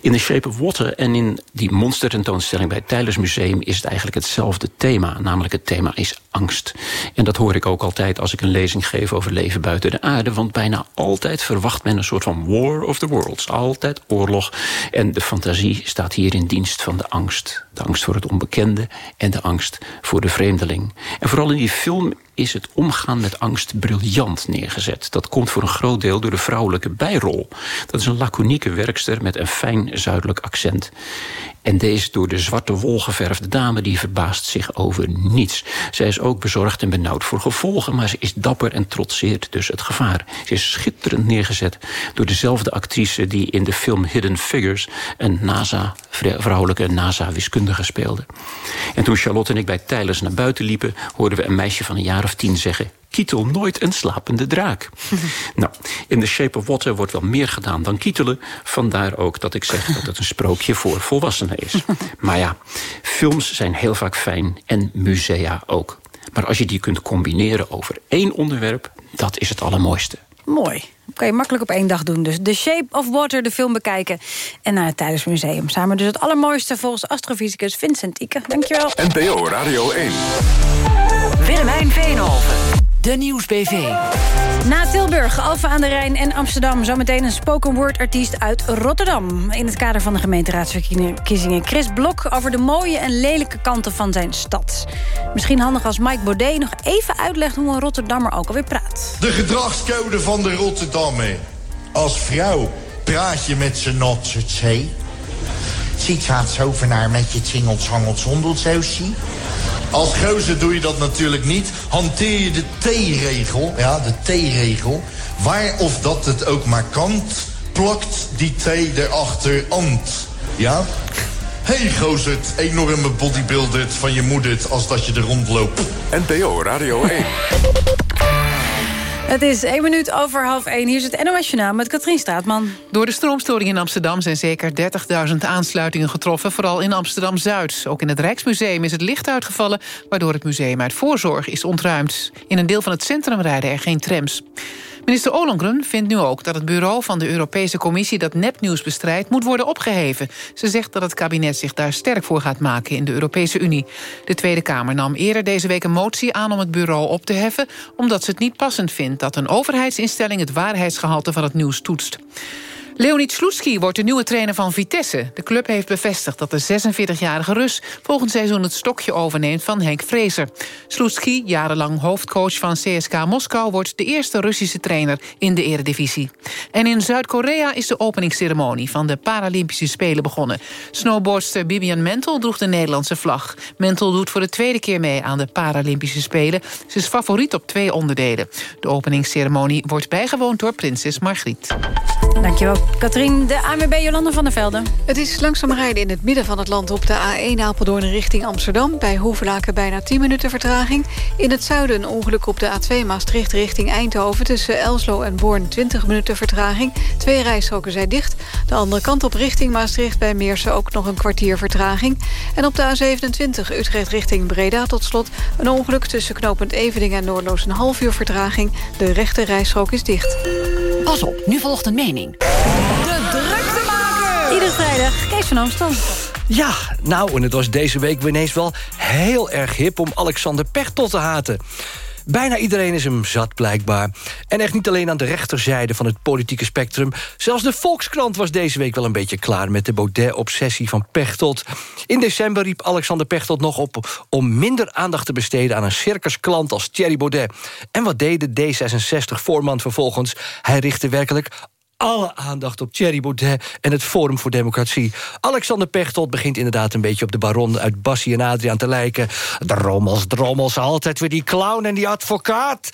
In The Shape of Water en in die monstertentoonstelling bij het Tylers Museum is het eigenlijk hetzelfde thema. Namelijk het thema is angst. En dat hoor ik ook altijd als ik een lezing geef over leven buiten de aarde. Want bijna altijd verwacht men een soort van war of the worlds. Altijd oorlog. En de fantasie staat hier in dienst van de angst. De angst voor het onbekende en de angst voor de vreemdeling. En vooral in die film is het omgaan met angst briljant neergezet. Dat komt voor een groot deel door de vrouwelijke bijrol. Dat is een laconieke werkster met een fijn zuidelijk accent. En deze door de zwarte wol geverfde dame die verbaast zich over niets. Zij is ook bezorgd en benauwd voor gevolgen... maar ze is dapper en trotseert dus het gevaar. Ze is schitterend neergezet door dezelfde actrice... die in de film Hidden Figures een NASA, vrouwelijke NASA-wiskundige speelde. En toen Charlotte en ik bij Tijlers naar buiten liepen... hoorden we een meisje van een jaar of tien zeggen... Kietel nooit een slapende draak. *laughs* nou, in The Shape of Water wordt wel meer gedaan dan kietelen. Vandaar ook dat ik zeg dat het een sprookje voor volwassenen is. *laughs* maar ja, films zijn heel vaak fijn en musea ook. Maar als je die kunt combineren over één onderwerp... dat is het allermooiste.
Mooi. Kan je makkelijk op één dag doen. Dus The Shape of Water, de film bekijken. En naar het Tijdensmuseum. Samen dus het allermooiste volgens astrofysicus Vincent Ike. Dankjewel.
NPO Radio 1.
Willemijn Veenhoven. De Nieuwsbv.
Na Tilburg, Alphen aan de Rijn en Amsterdam... zometeen een spoken word artiest uit Rotterdam. In het kader van de gemeenteraadsverkiezingen... Chris Blok over de mooie en lelijke kanten van zijn stad. Misschien handig als Mike Baudet nog even uitlegt... hoe een Rotterdammer ook alweer praat.
De gedragscode van de Rotterdammer. Als vrouw praat je met z'n not zee. Ziet gaat over naar met je twingels, hangels, hondelsoosje. Als gozer doe je dat natuurlijk niet. Hanteer je de T-regel, ja, de T-regel. Waar of dat het ook maar kan, plakt die T erachter ant. Ja? Hey gozerd, enorme bodybuilder van je moeder als dat je er rondloopt.
NPO Radio 1. *laughs*
Het is één minuut over half één. Hier is het NOS met Katrien Straatman.
Door de stroomstoring in Amsterdam zijn zeker 30.000 aansluitingen getroffen... vooral in Amsterdam-Zuid. Ook in het Rijksmuseum is het licht uitgevallen... waardoor het museum uit voorzorg is ontruimd. In een deel van het centrum rijden er geen trams. Minister Ollongren vindt nu ook dat het bureau van de Europese Commissie... dat nepnieuws bestrijdt, moet worden opgeheven. Ze zegt dat het kabinet zich daar sterk voor gaat maken in de Europese Unie. De Tweede Kamer nam eerder deze week een motie aan om het bureau op te heffen... omdat ze het niet passend vindt dat een overheidsinstelling... het waarheidsgehalte van het nieuws toetst. Leonid Sloetski wordt de nieuwe trainer van Vitesse. De club heeft bevestigd dat de 46-jarige Rus... volgend seizoen het stokje overneemt van Henk Vrezer. Sloetski, jarenlang hoofdcoach van CSK Moskou... wordt de eerste Russische trainer in de eredivisie. En in Zuid-Korea is de openingsceremonie... van de Paralympische Spelen begonnen. Snowboardster Bibian Mentel droeg de Nederlandse vlag. Mentel doet voor de tweede keer mee aan de Paralympische Spelen. Ze is favoriet op twee onderdelen. De openingsceremonie wordt bijgewoond door prinses Margriet.
Dankjewel, Katrien. De ANWB Jolanda van der Velden.
Het is langzaam rijden in het midden van het land op de A1 Apeldoorn richting Amsterdam. Bij Hoevelaken bijna 10 minuten vertraging. In het zuiden een ongeluk op de A2 Maastricht richting Eindhoven. Tussen Elslo en Born 20 minuten vertraging. Twee rijstroken zijn dicht. De andere kant op richting Maastricht bij Meersen ook nog een kwartier vertraging. En op de A27 Utrecht richting Breda tot slot een ongeluk tussen knooppunt Evening en Noordloos een half uur vertraging. De rechte rijstrook is dicht.
Pas op, nu volgt een mening.
De druktemaker! Iedere vrijdag, Kees van Amstel.
Ja, nou, en het was deze week weer ineens wel heel erg hip... om Alexander Pechtold te haten. Bijna iedereen is hem zat, blijkbaar. En echt niet alleen aan de rechterzijde van het politieke spectrum. Zelfs de Volkskrant was deze week wel een beetje klaar... met de Baudet-obsessie van Pechtold. In december riep Alexander Pechtold nog op... om minder aandacht te besteden aan een circusklant als Thierry Baudet. En wat deed de D66-voorman vervolgens? Hij richtte werkelijk alle aandacht op Thierry Baudet en het Forum voor Democratie. Alexander Pechtold begint inderdaad een beetje op de baron uit Bassie en Adriaan te lijken. Drommels, drommels, altijd weer die clown en die advocaat.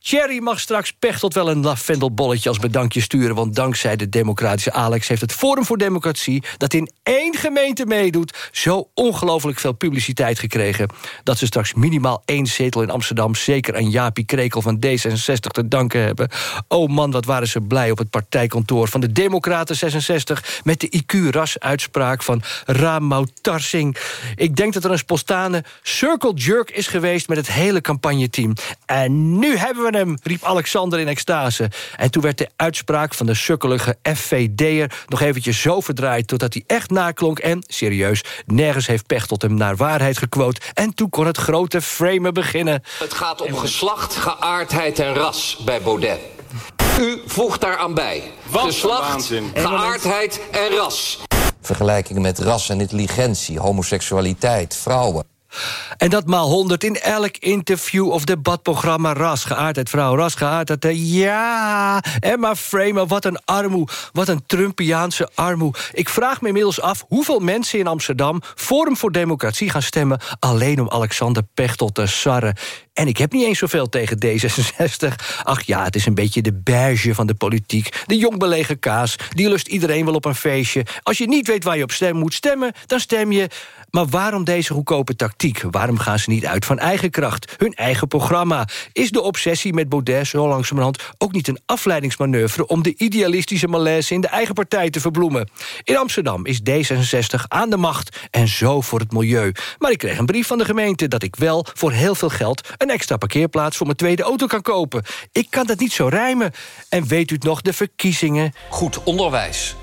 Thierry mag straks Pechtold wel een lavendelbolletje als bedankje sturen... want dankzij de democratische Alex heeft het Forum voor Democratie... dat in één gemeente meedoet, zo ongelooflijk veel publiciteit gekregen... dat ze straks minimaal één zetel in Amsterdam... zeker aan Jaapie Krekel van D66 te danken hebben. Oh man, wat waren ze blij op het partij van de Democraten 66... met de IQ-ras-uitspraak van Ramau Tarsing. Ik denk dat er een spontane circle jerk is geweest... met het hele campagneteam. En nu hebben we hem, riep Alexander in extase. En toen werd de uitspraak van de sukkelige FVD'er... nog eventjes zo verdraaid totdat hij echt naklonk... en, serieus, nergens heeft Pechtold hem naar waarheid gekwoot... en toen kon het grote framen beginnen.
Het gaat om geslacht, geaardheid en ras bij Baudet. U voegt daaraan bij. Geslacht, geaardheid en ras.
Vergelijkingen met ras en intelligentie, homoseksualiteit, vrouwen.
En dat maal 100 in elk interview of debatprogramma ras. Geaardheid vrouw, ras, geaardheid. Ja, Emma Framer, wat een armoe. Wat een Trumpiaanse armoe. Ik vraag me inmiddels af hoeveel mensen in Amsterdam... Forum voor Democratie gaan stemmen... alleen om Alexander Pechtel te sarren. En ik heb niet eens zoveel tegen D66. Ach ja, het is een beetje de beige van de politiek. De jong belegen kaas, die lust iedereen wel op een feestje. Als je niet weet waar je op stem moet stemmen, dan stem je. Maar waarom deze goedkope tactiek? Waarom gaan ze niet uit van eigen kracht? Hun eigen programma? Is de obsessie met Baudet zo langzamerhand ook niet een afleidingsmanoeuvre... om de idealistische malaise in de eigen partij te verbloemen? In Amsterdam is D66 aan de macht en zo voor het milieu. Maar ik kreeg een brief van de gemeente dat ik wel voor heel veel geld... een extra parkeerplaats voor mijn tweede auto kan kopen. Ik kan dat niet zo rijmen. En weet u het nog, de verkiezingen?
Goed onderwijs.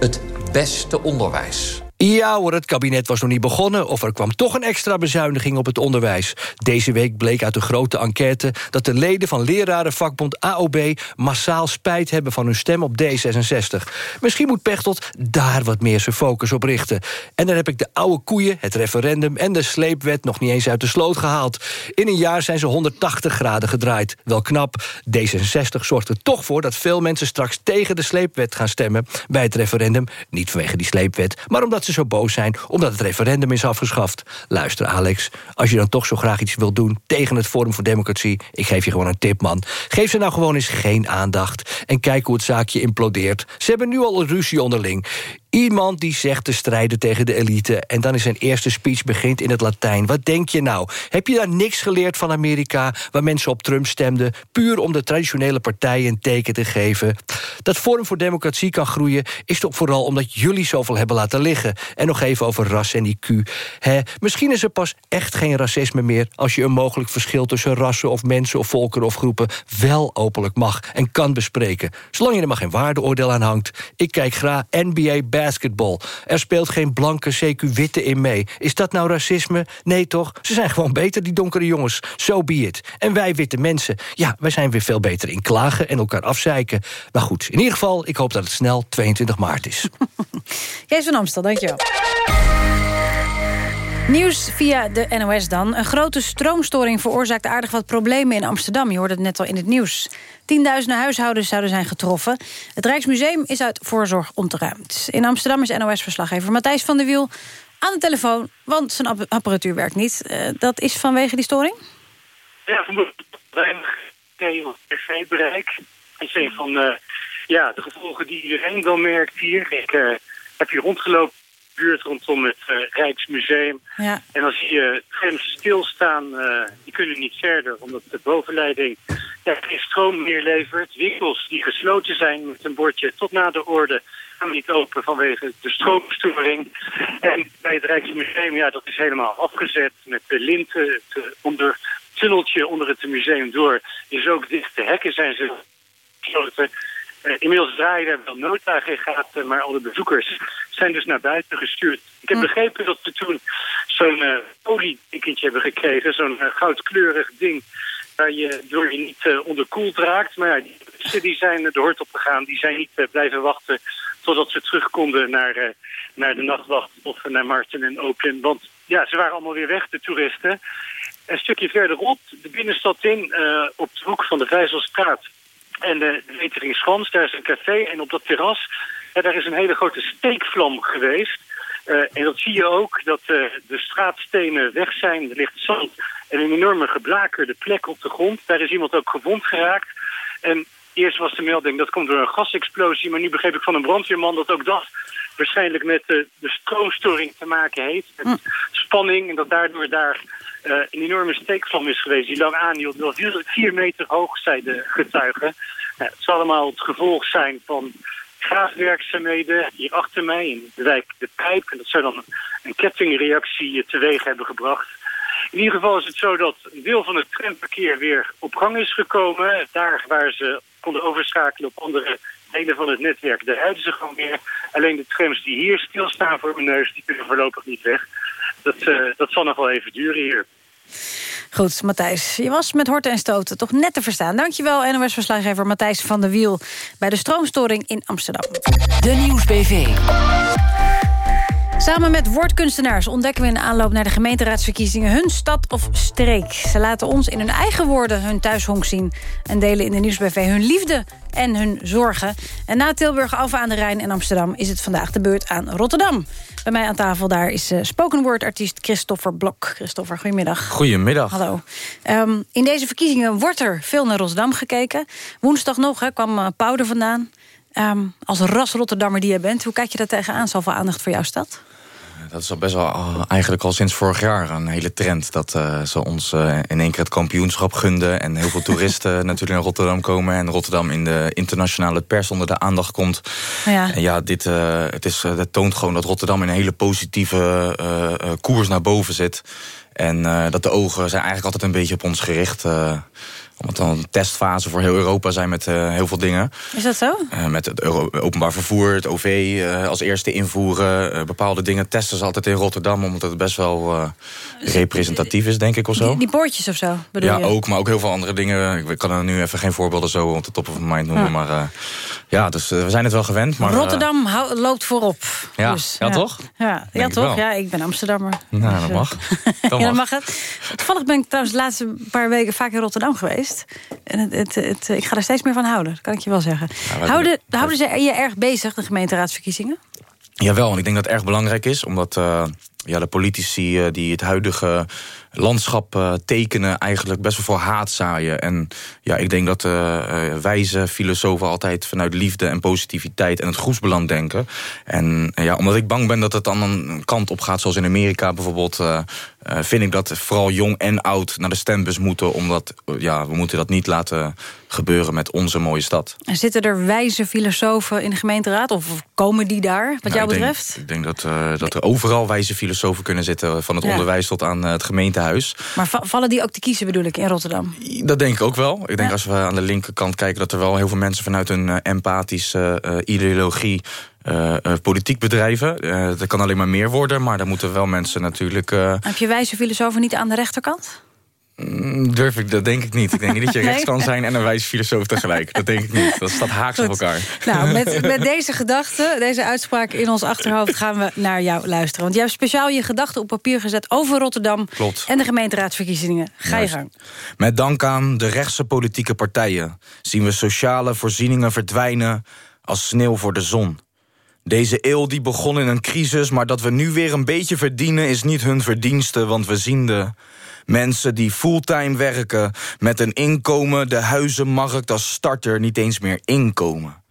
Het beste onderwijs.
Ja hoor, het kabinet was nog niet begonnen... of er kwam toch een extra bezuiniging op het onderwijs. Deze week bleek uit een grote enquête... dat de leden van lerarenvakbond AOB... massaal spijt hebben van hun stem op D66. Misschien moet Pechtold daar wat meer zijn focus op richten. En dan heb ik de oude koeien, het referendum... en de sleepwet nog niet eens uit de sloot gehaald. In een jaar zijn ze 180 graden gedraaid. Wel knap, D66 zorgt er toch voor... dat veel mensen straks tegen de sleepwet gaan stemmen... bij het referendum, niet vanwege die sleepwet... maar omdat ze zo boos zijn omdat het referendum is afgeschaft. Luister Alex, als je dan toch zo graag iets wilt doen... tegen het Forum voor Democratie, ik geef je gewoon een tip, man. Geef ze nou gewoon eens geen aandacht. En kijk hoe het zaakje implodeert. Ze hebben nu al een ruzie onderling. Iemand die zegt te strijden tegen de elite... en dan is zijn eerste speech begint in het Latijn. Wat denk je nou? Heb je daar niks geleerd van Amerika... waar mensen op Trump stemden... puur om de traditionele partijen een teken te geven? Dat Forum voor Democratie kan groeien... is toch vooral omdat jullie zoveel hebben laten liggen. En nog even over ras en IQ. Hè, misschien is er pas echt geen racisme meer... als je een mogelijk verschil tussen rassen of mensen... of volkeren of groepen wel openlijk mag en kan bespreken. Zolang je er maar geen waardeoordeel aan hangt. Ik kijk graag NBA Er speelt geen blanke CQ-witte in mee. Is dat nou racisme? Nee toch? Ze zijn gewoon beter, die donkere jongens. So be it. En wij witte mensen, ja, wij zijn weer veel beter in klagen... en elkaar afzeiken. Maar goed, in ieder geval, ik hoop dat het snel 22 maart is. *laughs*
Kees van Amstel, dankjewel. Nieuws via de NOS dan. Een grote stroomstoring veroorzaakt aardig wat problemen in Amsterdam. Je hoorde het net al in het nieuws. Tienduizenden huishoudens zouden zijn getroffen. Het Rijksmuseum is uit voorzorg ontruimd. In Amsterdam is NOS-verslaggever Matthijs van der Wiel aan de telefoon... want zijn app- apparatuur werkt niet. Eh, dat is vanwege die storing?
Ja, weinig tv-bereik. Dat is een van eh, ja, de gevolgen die iedereen wel merkt hier. Ik eh, heb hier rondgelopen buurt rondom het eh, Rijksmuseum.
Ja.
En dan zie je trams stilstaan. eh, die kunnen niet verder, omdat de bovenleiding ja, geen stroom meer levert. Winkels die gesloten zijn met een bordje tot na de orde gaan niet open vanwege de stroomstoring. En bij het Rijksmuseum, ja, dat is helemaal afgezet met de linten. Het eh, onder, tunneltje onder het museum door is ook dicht. De hekken zijn ze gesloten. Eh, inmiddels draaien er wel noodaggregaten, maar alle bezoekers zijn dus naar buiten gestuurd. Ik heb begrepen dat we toen zo'n uh, oliedekentje hebben gekregen, zo'n eh, goudkleurig ding, waar je door je niet eh, onderkoeld raakt. Maar ja, die, mensen die zijn de hort opgegaan, die zijn niet blijven wachten totdat ze terug konden naar, naar de nachtwacht of naar Marten en Oakland. Want ja, ze waren allemaal weer weg, de toeristen. Een stukje verderop, de binnenstad in, op de hoek van de Vijzelstraat en de, de Weteringschans, daar is een café. En op dat terras, ja, daar is een hele grote steekvlam geweest. Eh, en dat zie je ook, dat eh, de straatstenen weg zijn. Er ligt zand en een enorme geblakerde plek op de grond. Daar is iemand ook gewond geraakt. En eerst was de melding, dat komt door een gasexplosie. Maar nu begreep ik van een brandweerman dat ook dat waarschijnlijk met de, de stroomstoring te maken heeft. Met spanning en dat daardoor daar eh, een enorme steekvlam is geweest. Die lang aanhield, wel vier, vier meter hoog, zei de getuigen. Het zal allemaal het gevolg zijn van graafwerkzaamheden hier achter mij in de wijk De Pijp. En dat zou dan een kettingreactie teweeg hebben gebracht. In ieder geval is het zo dat een deel van het tramverkeer weer op gang is gekomen. Daar waar ze konden overschakelen op andere delen van het netwerk, daar rijden ze gewoon weer. Alleen de trams die hier stilstaan voor mijn neus, die kunnen voorlopig niet weg. Dat, eh, dat zal nog wel even duren hier.
Goed, Matthijs, je was met horten en stoten toch net te verstaan. Dankjewel, NOS-verslaggever Matthijs van der Wiel... bij de stroomstoring in Amsterdam.
De Nieuwsbv.
Samen met woordkunstenaars ontdekken we in de aanloop naar de gemeenteraadsverkiezingen hun stad of streek. Ze laten ons in hun eigen woorden hun thuishonk zien en delen in de nieuwsbv hun liefde en hun zorgen. En na Tilburg, Alphen aan de Rijn en Amsterdam is het vandaag de beurt aan Rotterdam. Bij mij aan tafel daar is uh, spoken word artiest Christopher Blok. Christopher, goedemiddag.
Goedemiddag.
Hallo. Um, in deze verkiezingen wordt er veel naar Rotterdam gekeken. Woensdag nog hè, kwam uh, Pauw er vandaan. Um, als ras Rotterdammer die je bent, hoe kijk je daar tegenaan? Zoveel aandacht voor jouw stad?
Dat is al best wel eigenlijk al sinds vorig jaar een hele trend. Dat uh, ze ons uh, in één keer het kampioenschap gunden. En heel veel toeristen *laughs* natuurlijk naar Rotterdam komen. En Rotterdam in de internationale pers onder de aandacht komt.
Ja.
En ja, dit het, is, het toont gewoon dat Rotterdam in een hele positieve koers naar boven zit. En dat de ogen zijn eigenlijk altijd een beetje op ons gericht omdat dan een testfase voor heel Europa zijn met uh, heel veel dingen.
Is dat zo?
Uh, met het openbaar vervoer, het OV uh, als eerste invoeren. bepaalde dingen testen ze altijd in Rotterdam... omdat het best wel representatief is, denk ik, of zo.
Die, die poortjes of zo, bedoel
ja,
je?
ook, maar ook heel veel andere dingen. Ik kan er nu even geen voorbeelden zo op de top of mind noemen. Maar ja, dus we zijn het wel gewend. Maar,
Rotterdam loopt voorop.
Ja,
dus,
ja, toch?
Ja, ja toch? Ja, ik ben Amsterdammer.
Nou,
dus, *laughs*
dat mag.
Dat ja, dat mag het. Toevallig ben ik trouwens de laatste paar weken vaak in Rotterdam geweest. En het, het, het, ik ga er steeds meer van houden, dat kan ik je wel zeggen. Houden, houden ze je erg bezig, de gemeenteraadsverkiezingen?
Jawel, en ik denk dat het erg belangrijk is. Omdat uh, ja, de politici uh, die het huidige landschap uh, tekenen... eigenlijk best wel voor haat zaaien. En ja, ik denk dat wijze filosofen altijd vanuit liefde en positiviteit... en het groepsbelang denken. En ja, omdat ik bang ben dat het dan een kant op gaat... zoals in Amerika bijvoorbeeld... vind ik dat vooral jong en oud naar de stembus moeten. Omdat ja, we moeten dat niet laten gebeuren met onze mooie stad.
En zitten er wijze filosofen in de gemeenteraad? Of komen die daar, wat
nou,
jou
ik denk,
betreft?
Ik denk dat, uh, dat er overal wijze filosofen kunnen zitten... van het
Ja.
onderwijs tot aan het gemeentehuis.
Maar va- vallen die ook te kiezen, bedoel ik, in Rotterdam?
Dat denk ik ook wel. Ik denk als we aan de linkerkant kijken... dat er wel heel veel mensen vanuit een empathische uh, ideologie... Uh, uh, politiek bedrijven. Uh, dat kan alleen maar meer worden, maar dan moeten wel mensen natuurlijk...
Heb je wijze filosofen niet aan de rechterkant?
Mm, Durf ik, dat denk ik niet. Ik denk niet dat je *laughs*
Nee?
rechts kan zijn en een wijze filosoof tegelijk. Dat denk ik niet. Dat staat haaks op elkaar.
Nou, met, *laughs* met deze gedachten, deze uitspraak in ons achterhoofd... gaan we naar jou luisteren. Want jij hebt speciaal je gedachten op papier gezet over Rotterdam...
Klopt.
en de gemeenteraadsverkiezingen. Ga je gang.
Met dank aan de rechtse politieke partijen zien we sociale voorzieningen verdwijnen als sneeuw voor de zon. Deze eeuw die begon in een crisis, maar dat we nu weer een beetje verdienen is niet hun verdienste, want we zien de mensen die fulltime werken met een inkomen de huizenmarkt als starter niet eens meer inkomen.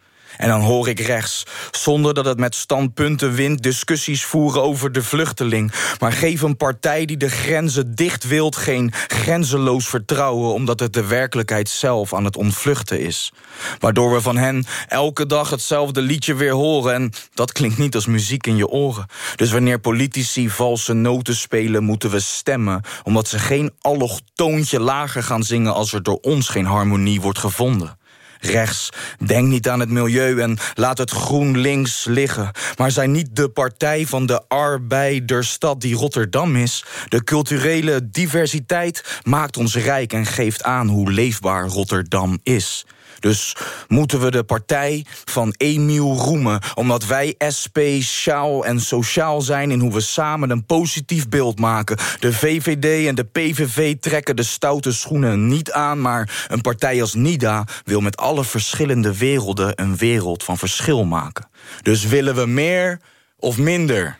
En dan hoor ik rechts, zonder dat het met standpunten wint... discussies voeren over de vluchteling. Maar geef een partij die de grenzen dicht wilt... geen grenzeloos vertrouwen... omdat het de werkelijkheid zelf aan het ontvluchten is. Waardoor we van hen elke dag hetzelfde liedje weer horen... en dat klinkt niet als muziek in je oren. Dus wanneer politici valse noten spelen, moeten we stemmen... omdat ze geen allochtoontje lager gaan zingen... als er door ons geen harmonie wordt gevonden rechts. Denk niet aan het milieu en laat het groen links liggen. Maar zijn niet de partij van de arbeiderstad die Rotterdam is. De culturele diversiteit maakt ons rijk en geeft aan hoe leefbaar Rotterdam is. Dus moeten we de partij van Emiel roemen... omdat wij speciaal en sociaal zijn... in hoe we samen een positief beeld maken. De VVD en de PVV trekken de stoute schoenen niet aan... maar een partij als NIDA wil met alle verschillende werelden... een wereld van verschil maken. Dus willen we meer of minder?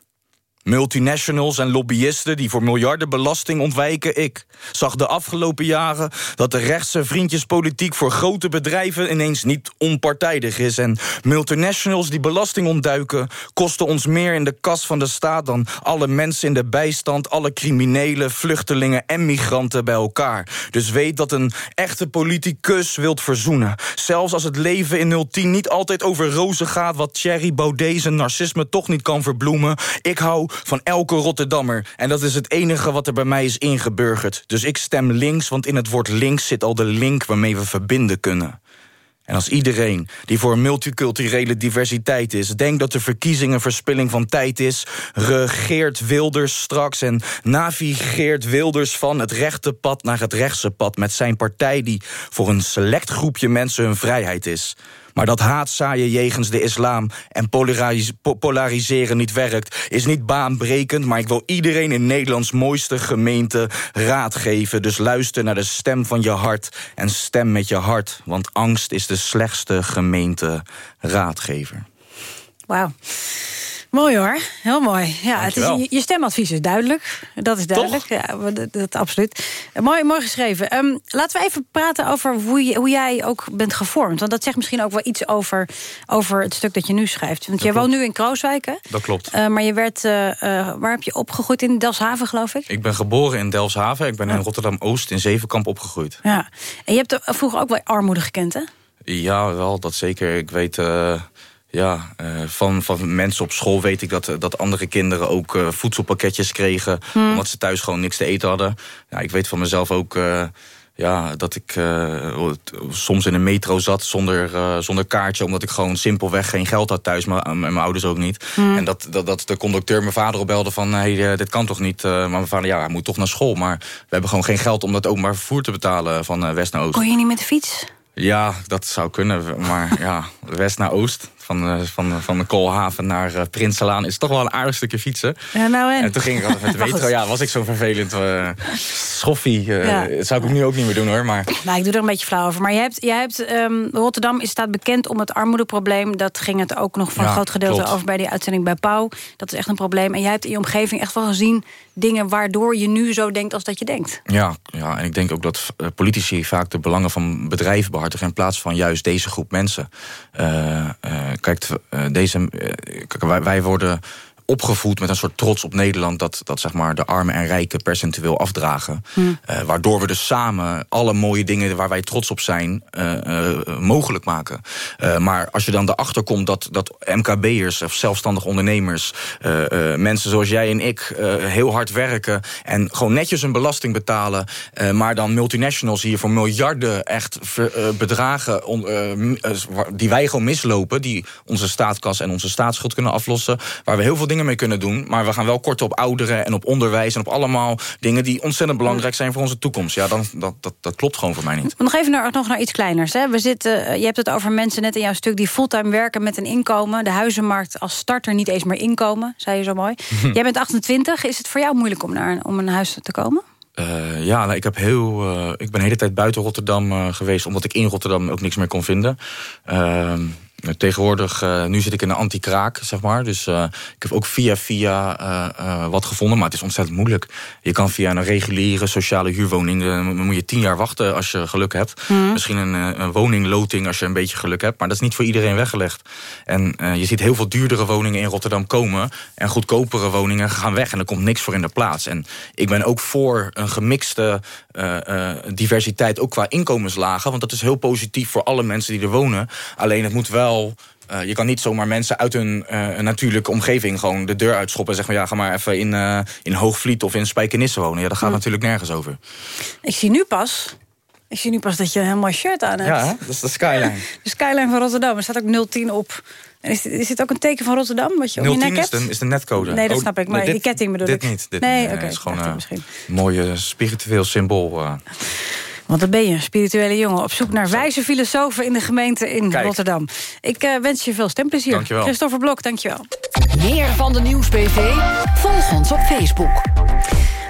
Multinationals en lobbyisten die voor miljarden belasting ontwijken, ik zag de afgelopen jaren dat de rechtse vriendjespolitiek voor grote bedrijven ineens niet onpartijdig is. En multinationals die belasting ontduiken kosten ons meer in de kas van de staat dan alle mensen in de bijstand, alle criminelen, vluchtelingen en migranten bij elkaar. Dus weet dat een echte politicus wilt verzoenen. Zelfs als het leven in 010 niet altijd over rozen gaat, wat Thierry Baudet zijn narcisme toch niet kan verbloemen. Ik hou van elke Rotterdammer. En dat is het enige wat er bij mij is ingeburgerd. Dus ik stem links, want in het woord links zit al de link waarmee we verbinden kunnen. En als iedereen die voor multiculturele diversiteit is... denkt dat de verkiezingen verspilling van tijd is... regeert Wilders straks en navigeert Wilders van het rechte pad naar het rechtse pad... met zijn partij die voor een select groepje mensen hun vrijheid is. Maar dat haatzaaien jegens de islam en polaris po polariseren niet werkt... is niet baanbrekend, maar ik wil iedereen in Nederlands mooiste gemeente raad geven. Dus luister naar de stem van je hart en stem met je hart. Want angst is de slechtste gemeente raadgever.
Wauw. Mooi hoor, heel mooi. Ja, het is, je, je stemadvies is duidelijk. Dat is duidelijk. Ja, dat, dat, absoluut. Mooi, mooi geschreven. Ehm, laten we even praten over hoe, je, hoe jij ook bent gevormd. Want dat zegt misschien ook wel iets over, over het stuk dat je nu schrijft. Want jij woont nu in Krooswijk, hè?
Dat klopt.
Uh, maar je werd, uh, uh, waar heb je opgegroeid? In Delfshaven, geloof ik?
Ik ben geboren in Delfshaven. Ik ben in Rotterdam-Oost in Zevenkamp opgegroeid.
Ja. En je hebt vroeger ook wel armoede gekend, hè?
Ja, wel, dat zeker. Ik weet... Ja, uh, van, van mensen op school weet ik dat, dat andere kinderen ook uh, voedselpakketjes kregen... Hmm. omdat ze thuis gewoon niks te eten hadden. Ja, ik weet van mezelf ook ja, dat ik soms in een metro zat zonder, zonder kaartje... omdat ik gewoon simpelweg geen geld had thuis, maar, en mijn ouders ook niet. Hmm. En dat, dat, dat de conducteur mijn vader opbelde van... hey, dit kan toch niet? maar mijn vader, ja, hij moet toch naar school. Maar we hebben gewoon geen geld om dat openbaar vervoer te betalen van West naar Oost.
Kon je niet met de fiets?
Ja, dat zou kunnen, maar ja, West naar Oost van, uh, van, van de Koolhaven naar uh, Prinselaan is toch wel een aardig stukje fietsen.
Ja, nou en?
en toen ging ik altijd met de *laughs* metro. Ja, was ik zo'n vervelend uh, schoffie. Ja. Dat zou ik nu ook niet meer doen hoor. Maar...
Nou, ik doe er een beetje flauw over. Maar je hebt, je hebt um, Rotterdam is, staat bekend om het armoedeprobleem. Dat ging het ook nog voor een groot gedeelte klopt. over bij die uitzending bij Pauw. Dat is echt een probleem. En jij hebt in je omgeving echt wel gezien dingen waardoor je nu zo denkt als dat je denkt.
Ja, ja en ik denk ook dat politici vaak de belangen van bedrijven behartigen... in plaats van juist deze groep mensen. Uh, kijk, deze, kijk, wij, wij worden opgevoed met een soort trots op Nederland... dat, dat zeg maar, de armen en rijken percentueel afdragen. Hmm. Uh, waardoor we dus samen alle mooie dingen waar wij trots op zijn... Uh, uh, mogelijk maken. maar als je dan erachter komt dat, dat MKB'ers of zelfstandig ondernemers... mensen zoals jij en ik heel hard werken... en gewoon netjes een belasting betalen... maar dan multinationals hier voor miljarden echt bedragen... die wij gewoon mislopen... die onze staatskas en onze staatsschuld kunnen aflossen... waar we heel veel dingen mee kunnen doen. Maar we gaan wel korten op ouderen en op onderwijs... en op allemaal dingen die ontzettend belangrijk zijn voor onze toekomst. Ja, dan, dat, dat, dat klopt gewoon voor mij niet.
nog even naar, nog naar iets kleiners. Hè. We zitten, eh, je hebt het over mensen net in jouw stuk... die fulltime werken met een inkomen. De huizenmarkt als starter niet eens meer inkomen, zei je zo mooi. *laughs* Jij bent 28. Is het voor jou moeilijk om naar om een huis te komen?
Uh, ja, nou, ik, heb heel, uh, ik ben de hele tijd buiten Rotterdam uh, geweest... omdat ik in Rotterdam ook niks meer kon vinden. Tegenwoordig, uh, nu zit ik in een anti-kraak, zeg maar. Dus uh, ik heb ook via via uh, wat gevonden, maar het is ontzettend moeilijk. Je kan via een reguliere sociale huurwoning... dan moet je tien jaar wachten als je geluk hebt. Mm. Misschien een, een, woningloting als je een beetje geluk hebt. Maar dat is niet voor iedereen weggelegd. En je ziet heel veel duurdere woningen in Rotterdam komen... en goedkopere woningen gaan weg en er komt niks voor in de plaats. En ik ben ook voor een gemixte diversiteit, ook qua inkomenslagen... want dat is heel positief voor alle mensen die er wonen. Alleen het moet wel uh, je kan niet zomaar mensen uit hun natuurlijke omgeving... gewoon de deur uitschoppen en zeggen... ja, ga maar even in, in Hoogvliet of in Spijkenisse wonen. Ja, dat gaat hm. natuurlijk nergens over.
Ik zie nu pas... Ik zie nu pas dat je een heel mooi shirt aan hebt.
Ja, dat is de skyline. *laughs*
de skyline van Rotterdam. Er staat ook 010 op. En is, dit, is dit ook een teken van Rotterdam? Wat je om je nek hebt?
Is de, is de netcode.
Nee, dat snap ik. Maar oh, nee, dit, die ketting bedoel
dit
ik.
Niet, dit
nee, oké.
Is gewoon een mooi spiritueel symbool.
Want dat ben je, een spirituele jongen. Op zoek naar wijze filosofen in de gemeente in
Kijk.
Rotterdam. Ik uh, wens je veel stemplezier.
Dankjewel.
Christopher Blok, dankjewel.
Meer van de Nieuwsbv? Volg ons op Facebook.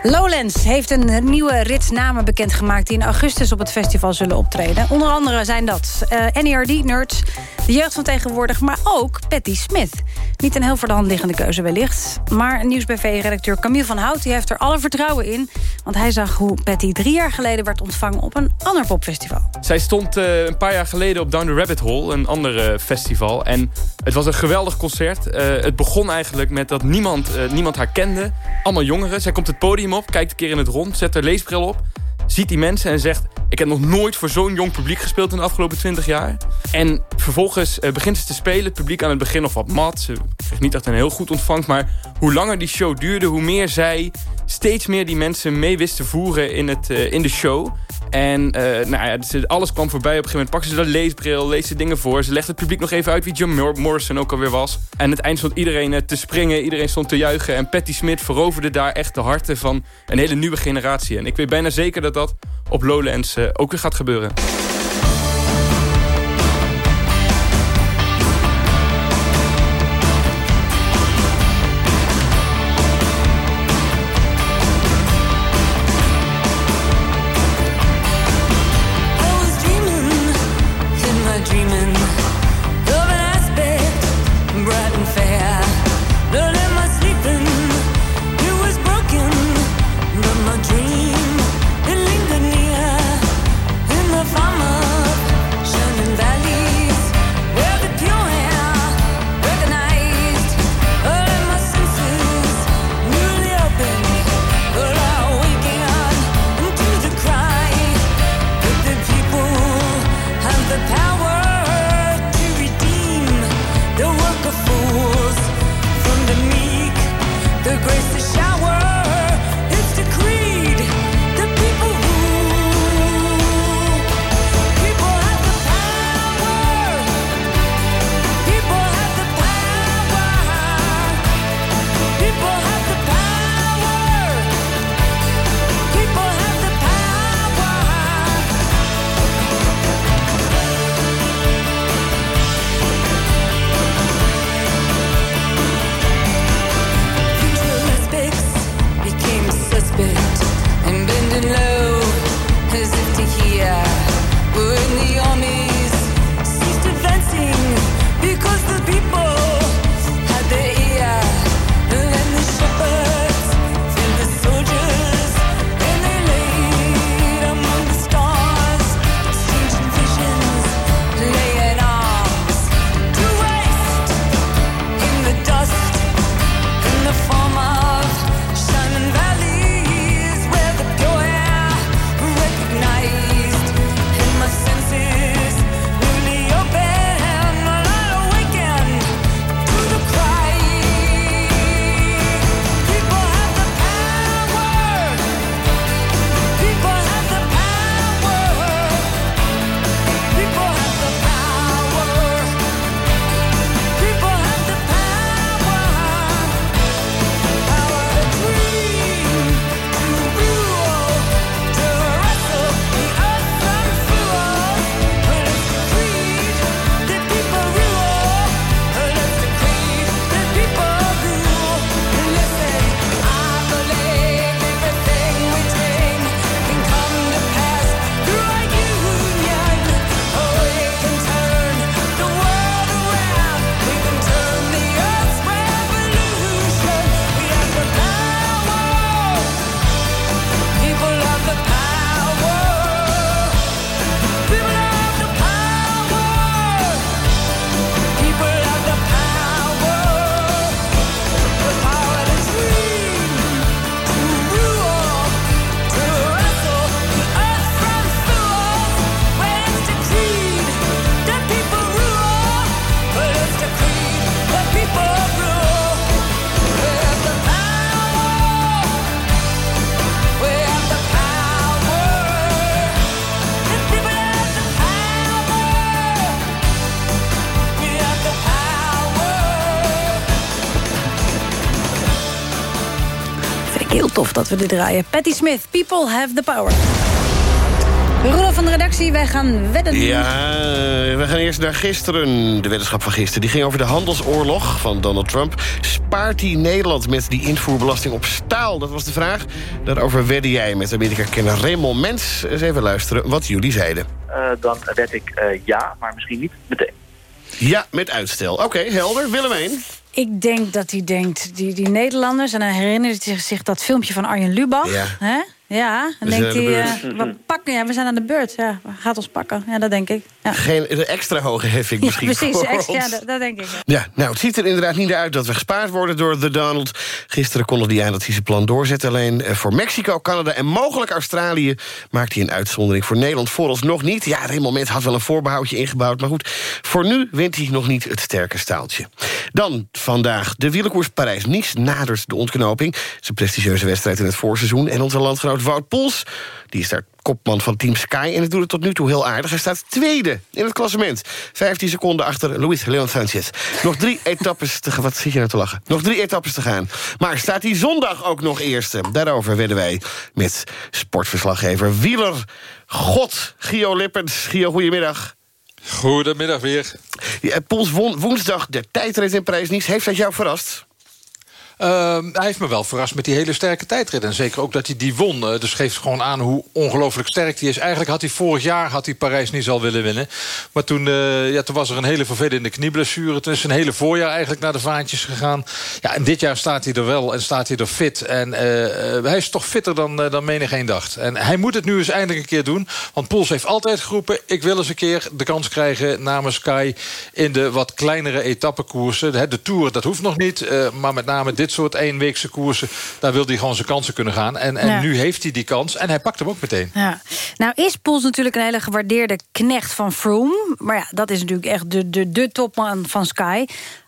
Lowlands heeft een nieuwe rit namen bekendgemaakt... die in augustus op het festival zullen optreden. Onder andere zijn dat uh, NERD, Nerds, de jeugd van tegenwoordig... maar ook Patty Smith. Niet een heel voor de hand liggende keuze wellicht. Maar Nieuwsbv-redacteur Camille van Hout die heeft er alle vertrouwen in. Want hij zag hoe Patty drie jaar geleden werd ontvangen... op een ander popfestival.
Zij stond uh, een paar jaar geleden op Down the Rabbit Hole, een ander uh, festival. En het was een geweldig concert. Het begon eigenlijk met dat niemand, niemand haar kende. Allemaal jongeren. Zij komt het podium kijkt een keer in het rond, zet haar leesbril op... ziet die mensen en zegt... ik heb nog nooit voor zo'n jong publiek gespeeld in de afgelopen 20 jaar. En vervolgens uh, begint ze te spelen. Het publiek aan het begin nog wat mat. Ze kreeg niet echt een heel goed ontvangst. Maar hoe langer die show duurde, hoe meer zij steeds meer die mensen mee wist te voeren in, het, uh, in de show. En uh, nou ja, alles kwam voorbij. Op een gegeven moment pakte ze de leesbril, lees ze dingen voor. Ze legde het publiek nog even uit wie Jim Morrison ook alweer was. En het eind stond iedereen uh, te springen, iedereen stond te juichen. En Patti Smith veroverde daar echt de harten van een hele nieuwe generatie. En ik weet bijna zeker dat dat op Lowlands uh, ook weer gaat gebeuren.
Tof dat we dit draaien. Patti Smith, People Have the Power. Rolf van de redactie, wij gaan wedden.
Ja, we gaan eerst naar gisteren. De weddenschap van gisteren. Die ging over de handelsoorlog van Donald Trump. Spaart hij Nederland met die invoerbelasting op staal? Dat was de vraag. Daarover wedde jij met Amerika-kenner Raymond Mens. Eens even luisteren wat jullie zeiden.
Uh, dan wed ik uh, ja, maar misschien niet meteen.
Ja, met uitstel. Oké, okay, helder. Willemijn?
Ik denk dat hij denkt, die, die Nederlanders... en dan herinnert hij zich dat filmpje van Arjen Lubach...
Ja.
Hè? Ja, dan denkt hij, uh, we pakken, ja, we zijn aan de beurt. Ja, gaat ons pakken. Ja, dat denk ik. Ja.
Geen extra hoge heffing misschien
ja, precies,
extra,
ja, dat, dat, denk ik.
Ja. ja. nou, het ziet er inderdaad niet uit dat we gespaard worden door de Donald. Gisteren kondigde hij aan dat hij zijn plan doorzet. Alleen uh, voor Mexico, Canada en mogelijk Australië... maakt hij een uitzondering voor Nederland vooralsnog niet. Ja, een moment had wel een voorbehoudje ingebouwd. Maar goed, voor nu wint hij nog niet het sterke staaltje. Dan vandaag de wielerkoers Parijs-Nice nadert de ontknoping. Zijn prestigieuze wedstrijd in het voorseizoen. En onze landgenoot Wout Poels, die is daar kopman van Team Sky... en het doet het tot nu toe heel aardig. Hij staat tweede in het klassement. 15 seconden achter Luis Leon Sanchez. Nog drie *laughs* etappes te gaan. Wat zit je nou te lachen? Nog drie etappes te gaan. Maar staat hij zondag ook nog eerste? Daarover werden wij met sportverslaggever Wieler God Gio Lippens. Gio, goedemiddag.
Goedemiddag weer.
Ja, Poels won woensdag de tijdrit in Parijs-Nice. Heeft dat jou verrast?
Uh, hij heeft me wel verrast met die hele sterke tijdrit. En zeker ook dat hij die won. Uh, dus geeft gewoon aan hoe ongelooflijk sterk hij is. Eigenlijk had hij vorig jaar had hij Parijs niet al willen winnen. Maar toen, uh, ja, toen was er een hele vervelende knieblessure. Toen is een hele voorjaar eigenlijk naar de vaantjes gegaan. Ja, en dit jaar staat hij er wel en staat hij er fit. En hij is toch fitter dan, dan menigeen dacht. En hij moet het nu eens eindelijk een keer doen. Want Poels heeft altijd geroepen... ik wil eens een keer de kans krijgen namens Sky... in de wat kleinere etappekoersen. De Tour, dat hoeft nog niet. maar met name dit soort eenweekse koersen... daar wil hij gewoon zijn kansen kunnen gaan. En, en
Ja.
nu heeft hij die kans en hij pakt hem ook meteen.
Ja. Nou is Poels natuurlijk een hele gewaardeerde knecht van Froome. Maar ja, dat is natuurlijk echt de, de, de topman van Sky.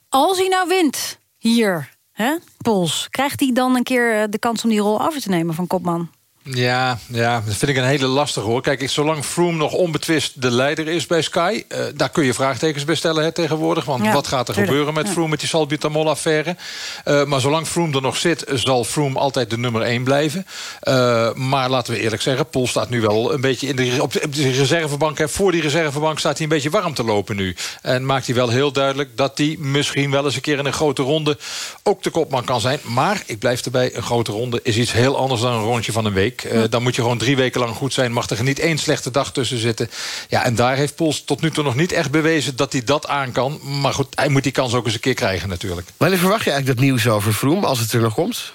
Als hij nou wint hier, hè, Poels... krijgt hij dan een keer eh, de kans om die rol over te nemen van kopman?
Ja, ja, dat vind ik een hele lastige hoor. Kijk, zolang Froome nog onbetwist de leider is bij Sky... eh, daar kun je vraagtekens bij stellen hè, tegenwoordig. Want
Ja,
wat gaat er
tuurlijk.
gebeuren met. Froome met die salbutamol-affaire? Eh, maar zolang Froome er nog zit, zal Froome altijd de nummer 1 blijven. Eh, maar laten we eerlijk zeggen, Pol staat nu wel een beetje in de, op, de, op de reservebank. Hè. Voor die reservebank staat hij een beetje warm te lopen nu. En maakt hij wel heel duidelijk dat hij misschien wel eens een keer in een grote ronde... ook de kopman kan zijn. Maar ik blijf erbij, een grote ronde is iets heel anders dan een rondje van een week. Eh, dan moet je gewoon drie weken lang goed zijn. Mag er niet één slechte dag tussen zitten. Ja, en daar heeft Pols tot nu toe nog niet echt bewezen dat hij dat aan kan. Maar goed, hij moet die kans ook eens een keer krijgen natuurlijk.
Wanneer verwacht je eigenlijk dat nieuws over Vroom, als het er nog komt?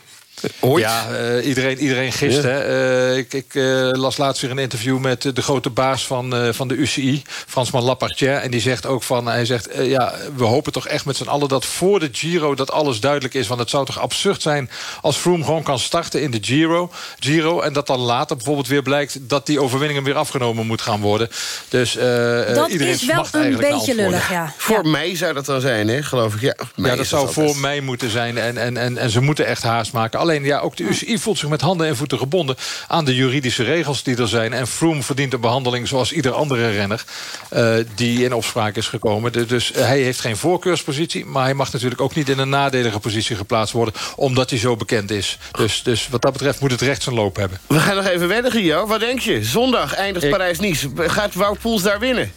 Ooit?
Ja, eh, iedereen, iedereen gist.
Ja.
Hè? Eh, ik ik eh, las laatst weer een interview met de grote baas van, eh, van de UCI, Fransman Lapartien. En die zegt ook van, hij zegt, ja, we hopen toch echt met z'n allen dat voor de Giro dat alles duidelijk is. Want het zou toch absurd zijn als Froome gewoon kan starten in de Giro. Giro en dat dan later bijvoorbeeld weer blijkt dat die overwinning hem weer afgenomen moet gaan worden. Dus eh, eh,
Dat
iedereen
is wel een beetje lullig, ja.
Voor mei zou dat dan zijn, hè, geloof ik. Ja,
Ja, dat zou voor mij moeten zijn. En, en, en, en ze moeten echt haast maken. Alleen, ja, ook de UCI voelt zich met handen en voeten gebonden... aan de juridische regels die er zijn. En Froome verdient een behandeling zoals ieder andere renner... eh, die in opspraak is gekomen. De- Dus eh, hij heeft geen voorkeurspositie... maar hij mag natuurlijk ook niet in een nadelige positie geplaatst worden... omdat hij zo bekend is. Dus, dus wat dat betreft moet het recht zijn loop hebben.
We gaan nog even wedden, Gio. Wat denk je? Zondag eindigt
Ik-
Parijs-Nice. Gaat Wout Poels daar winnen?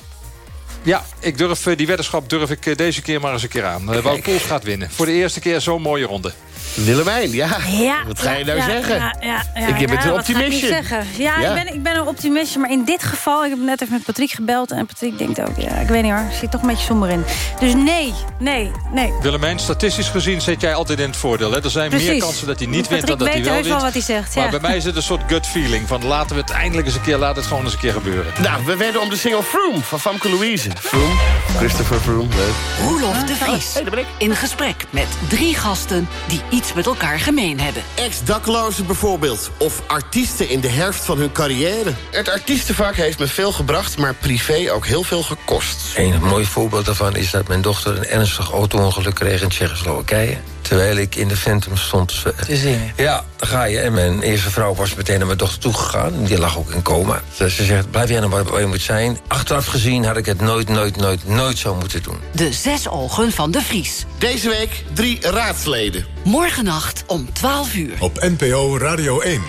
Ja, ik durf, eh, die weddenschap durf ik deze keer maar eens een keer aan. Wout Poels gaat winnen. Voor de eerste keer zo'n mooie ronde.
Willemijn, ja.
Ja,
Wat ga je
ja,
nou
ja,
zeggen?
Ja, ja, ja,
Ik heb
ja,
het een
ik
optimistje.
zeggen? Ja,
Ja.
Ik, ben, ik ben een optimistje, maar in dit geval... ik heb net even met Patrick gebeld en Patrick denkt ook... ja, ik weet niet hoor, ik zit toch een beetje somber in. Dus nee, nee, nee.
Willemijn, statistisch gezien zit jij altijd in het voordeel. Hè? Er zijn meer kansen dat hij niet wint
Patrick
dan dat hij
weet
wel wint.
wel wat hij zegt,
Maar
ja.
bij mij is het een soort gut feeling. Van laten we het eindelijk eens een keer, laat het gewoon eens een keer gebeuren.
Nou, we wedden om de single Froome van Famke Louise. Froome, Christopher Froome, leuk.
Roelof de Vries. In gesprek met drie gasten die iets met elkaar gemeen hebben.
Ex-daklozen bijvoorbeeld. Of artiesten in de herfst van hun carrière. Het artiestenvak heeft me veel gebracht, maar privé ook heel veel gekost.
Een mooi voorbeeld daarvan is dat mijn dochter een ernstig auto-ongeluk kreeg in Tsjechoslowakije.
Terwijl ik in de Phantom stond te
zingen?
Ja, dan ga je. En mijn eerste vrouw was meteen naar mijn dochter toegegaan. Die lag ook in coma. Ze zegt, blijf jij nou waar je moet zijn. Achteraf gezien had ik het nooit, nooit, nooit, nooit zo moeten doen.
De zes ogen van de Vries.
Deze week drie raadsleden.
Morgennacht om 12 uur.
Op NPO Radio 1.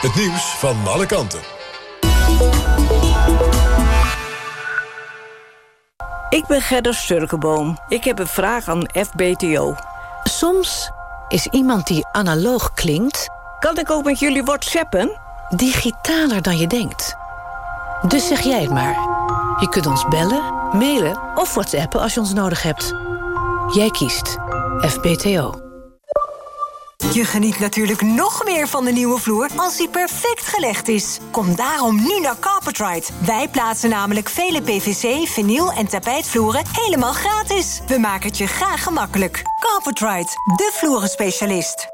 Het nieuws van alle kanten.
Ik ben Gerda Sturkenboom. Ik heb een vraag aan FBTO. Soms is iemand die analoog klinkt... Kan ik ook met jullie whatsappen? Digitaler dan je denkt. Dus zeg jij het maar. Je kunt ons bellen, mailen of whatsappen als je ons nodig hebt. Jij kiest FBTO.
Je geniet natuurlijk nog meer van de nieuwe vloer als die perfect gelegd is. Kom daarom nu naar Carpetride. Wij plaatsen namelijk vele PVC, vinyl en tapijtvloeren helemaal gratis. We maken het je graag gemakkelijk. Carpetride, de vloerenspecialist.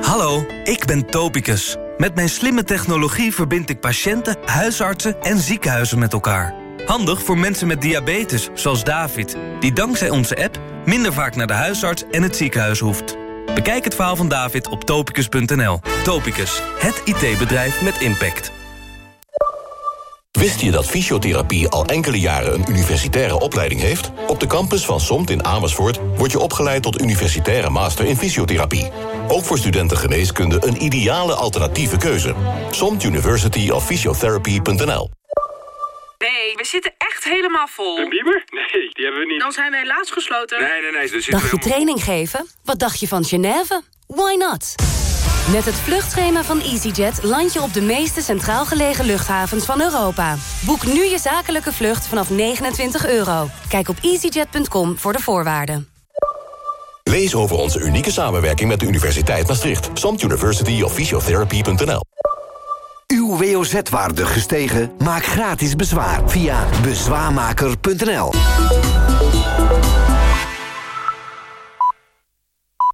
Hallo, ik ben Topicus. Met mijn slimme technologie verbind ik patiënten, huisartsen en ziekenhuizen met elkaar. Handig voor mensen met diabetes, zoals David... die dankzij onze app minder vaak naar de huisarts en het ziekenhuis hoeft. Bekijk het verhaal van David op topicus.nl. Topicus, het IT-bedrijf met impact.
Wist je dat fysiotherapie al enkele jaren een universitaire opleiding heeft? Op de campus van SOMT in Amersfoort wordt je opgeleid tot universitaire master in fysiotherapie. Ook voor studenten geneeskunde een ideale alternatieve keuze. SOMT University of
Nee, we zitten echt helemaal vol.
Een bieber? Nee, die hebben we niet.
Dan zijn we helaas gesloten.
Nee, nee, nee. Dus
Dacht je training geven? Wat dacht je van Genève? Why not? Met het vluchtschema van EasyJet land je op de meeste centraal gelegen luchthavens van Europa. Boek nu je zakelijke vlucht vanaf 29 euro. Kijk op easyjet.com voor de voorwaarden.
Lees over onze unieke samenwerking met de Universiteit Maastricht. Samt University of Physiotherapy.nl
Uw WOZ-waarde gestegen? Maak gratis bezwaar via bezwaarmaker.nl.